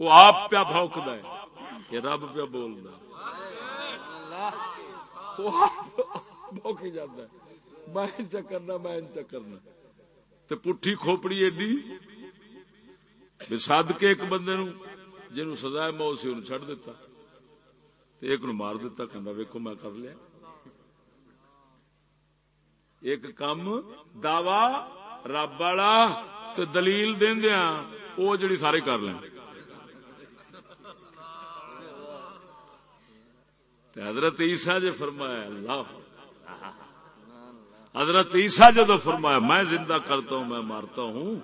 وہ آپ پیا بھوکد ہے یہ رب پیا بولد بوکی جاتا ہے۔ میں چکرنا میں چکرنا تے پٹھی کھوپڑی ایڈی سد کے ایک بندے نو جنوں سزا موت سی انہوں چھڑ دیتا۔ ایک نو مار دیتا کہندا ویکھو میں کر لیا۔ ایک کم دعوی رب والا تے دلیل دیندیاں او جڑی سارے کر لیں۔ حضرت عیسیٰ جے فرمایا، اللہ۔ حضرت عیسیٰ جدو فرمایا، میں زندہ کرتا ہوں، میں مارتا ہوں،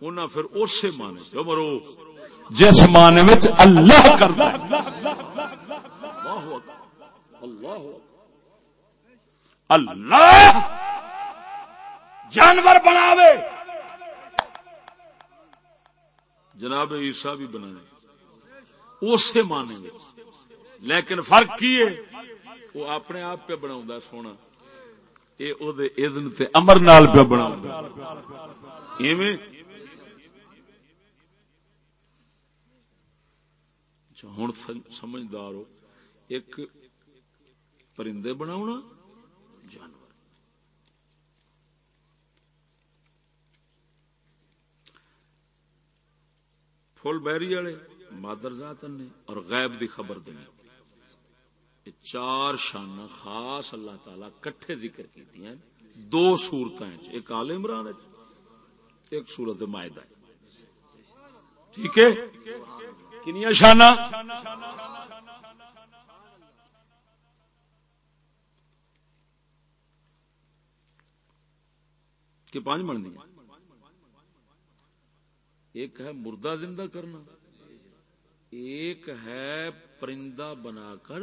انہاں پھر اسی مانے۔ جو مرو، جس معنی وچ اللہ کردا ہے۔ اللہ اللہ۔ اللہ جانور بناوے. جناب عیسیٰ بھی بنائے اسے مانے میں لیکن فرق کی ہے؟ وہ اپنے آپ پہ بنا سونا. یہ او دے اذن تے امر نال پہ بنا ایویں؟ ہوں سمجھدار ہو۔ ایک پرندے بناونا، جانور۔ فل بیری والے، مادر ذات نے اور غیب دی خبر دینی۔ چار شان خاص اللہ تعالی کٹھے ذکر کی ہیں۔ دو سورت ایک آل عمران ایک سورت معاہدہ ہے۔ ٹھیک ہے؟ کنیا شانہ کہ پانچ بن دیا ایک ہے مردہ زندہ کرنا، ایک ہے پرندہ بنا کر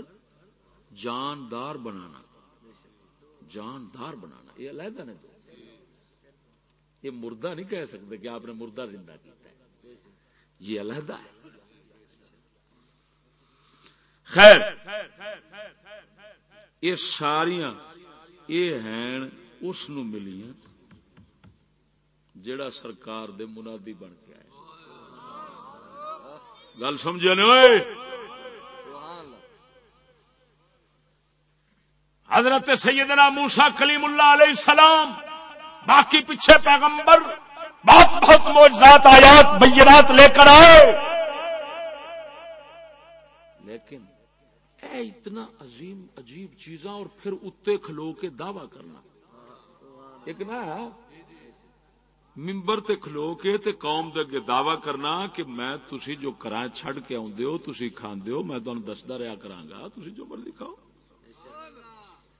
جاندار بنانا۔ جاندار بنانا، یہ علیحدہ نے یہ مردہ نہیں کہہ سکتے کہ آپ نے مردہ زندہ کیا ہے۔ یہ علیحدہ ہے۔ خیر، یہ ساریاں، یہ ہیں، اس نو ملیاں۔ جڑا سرکار دے منادی بن کے آئے۔ گل سمجھا حضرت سیدنا موسا کلیم اللہ علیہ السلام، باقی پیچھے پیغمبر، بہت بہت موجزات آیات، بینات لے کر آئے۔ لیکن اے اتنا عظیم، عجیب چیزاں اور پھر اتے کھلو کے دعوی کرنا۔ ایک نا ممبر تے کھلو کے تے قوم دے اگے دعوی کرنا کہ میں تسی جو کرائیں چھڑ کے آوندے ہو، تسی کھاندے ہو، میں تانوں دسدا رہیا کراں گا، تسی جو مرضی کھاؤ۔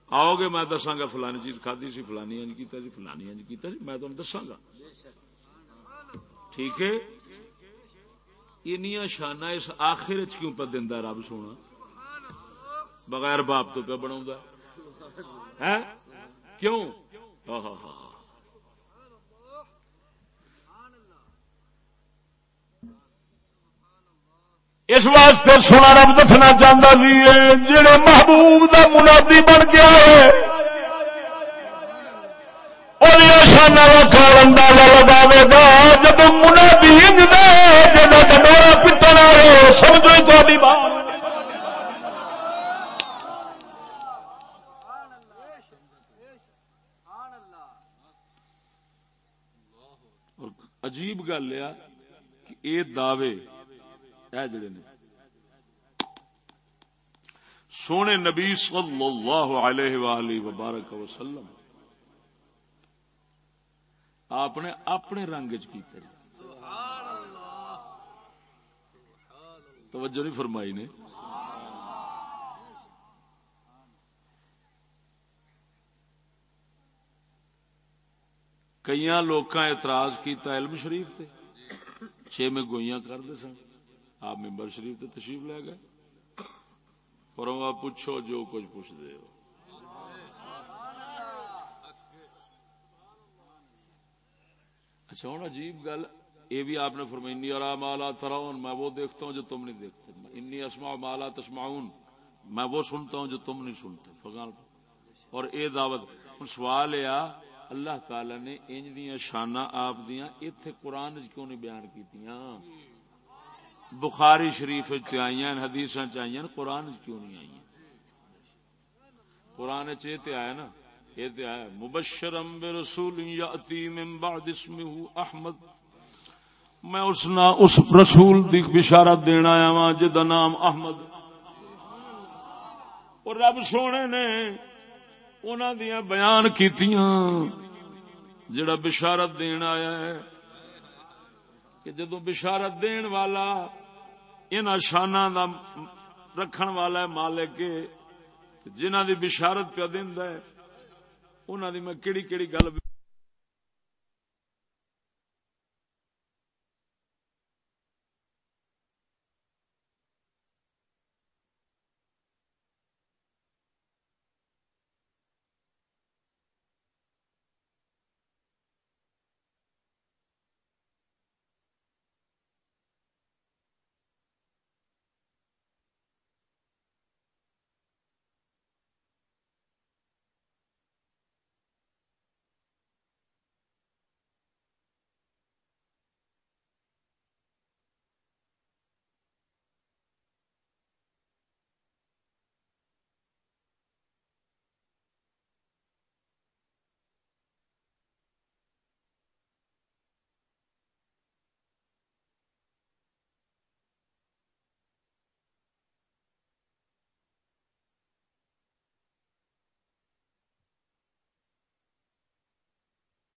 آؤ گے، میں دساں گا فلانی چیز کھادی سی، فلانی انج کیتا جی فلانی انج کیتا جی میں تانوں دساں گا۔ ٹھیک ہے؟ انیاں شانہ اس آخر چ کیوں پہ دیندا رب سونا؟ بغیر باپ تو پہ بناوندا ہے۔ کیوں؟ ہاں ہاں ہاں اس واسطے سونا رب دسنا چاہتا سی جی، جڑے محبوب دا منادی بن گیا ہے شانا کا اندازہ لگاوے گا، جب منادی پتن آئے سمجھو تاری بات۔ عجیب گل یہ کہ یہ دعوے اے جڑے نے۔ سونے نبی صلی اللہ علیہ وآلہ وبارک وسلم، آپ نے اپنے رنگ چ کیتے جی۔ توجہ نہیں فرمائی نے۔ کئی لوگ اعتراض کیتا علم شریف تے چھ میں گوئیاں کر دے سن۔ آپ ممبر شریف تے تشریف لے گئے؟ فرما پوچھو جو کچھ پوچھ دے ہو۔ اچھا ہوں عجیب گل، یہ بھی آپ نے فرمائی انی ارا مالا تراؤن میں وہ دیکھتا ہوں جو تم نہیں دیکھتے۔ انی اسماء مالا تسمعون میں وہ سنتا ہوں جو تم نہیں سنتے۔ فغان اور اے دعوت سوال یہ اللہ تعالی نے انج دیاں شاناں آپ دیاں ایتھے قرآن وچ کیوں نہیں بیان کیتیاں؟ بخاری شریف وچ تے آئیاں قرآن کیوں نہیں آئیاں قرآن چ آیا نا، یہ تے آیا، مبشرم برسول یاتی من بعد اسمه احمد۔ میں اس نا، اس رسول دی بشارت دینا آیا ہاں، وا جدا نام احمد۔ اور رب سونے نے انہوں دیا بیان کیتیاں، جڑا بشارت دین آیا ہے، کہ جدو بشارت دین والا ان شانہ دا رکھن والا ہے مالک جنہ دی بشارت پہ دیندا ہے انہاں دی میں کیڑی کیڑی گل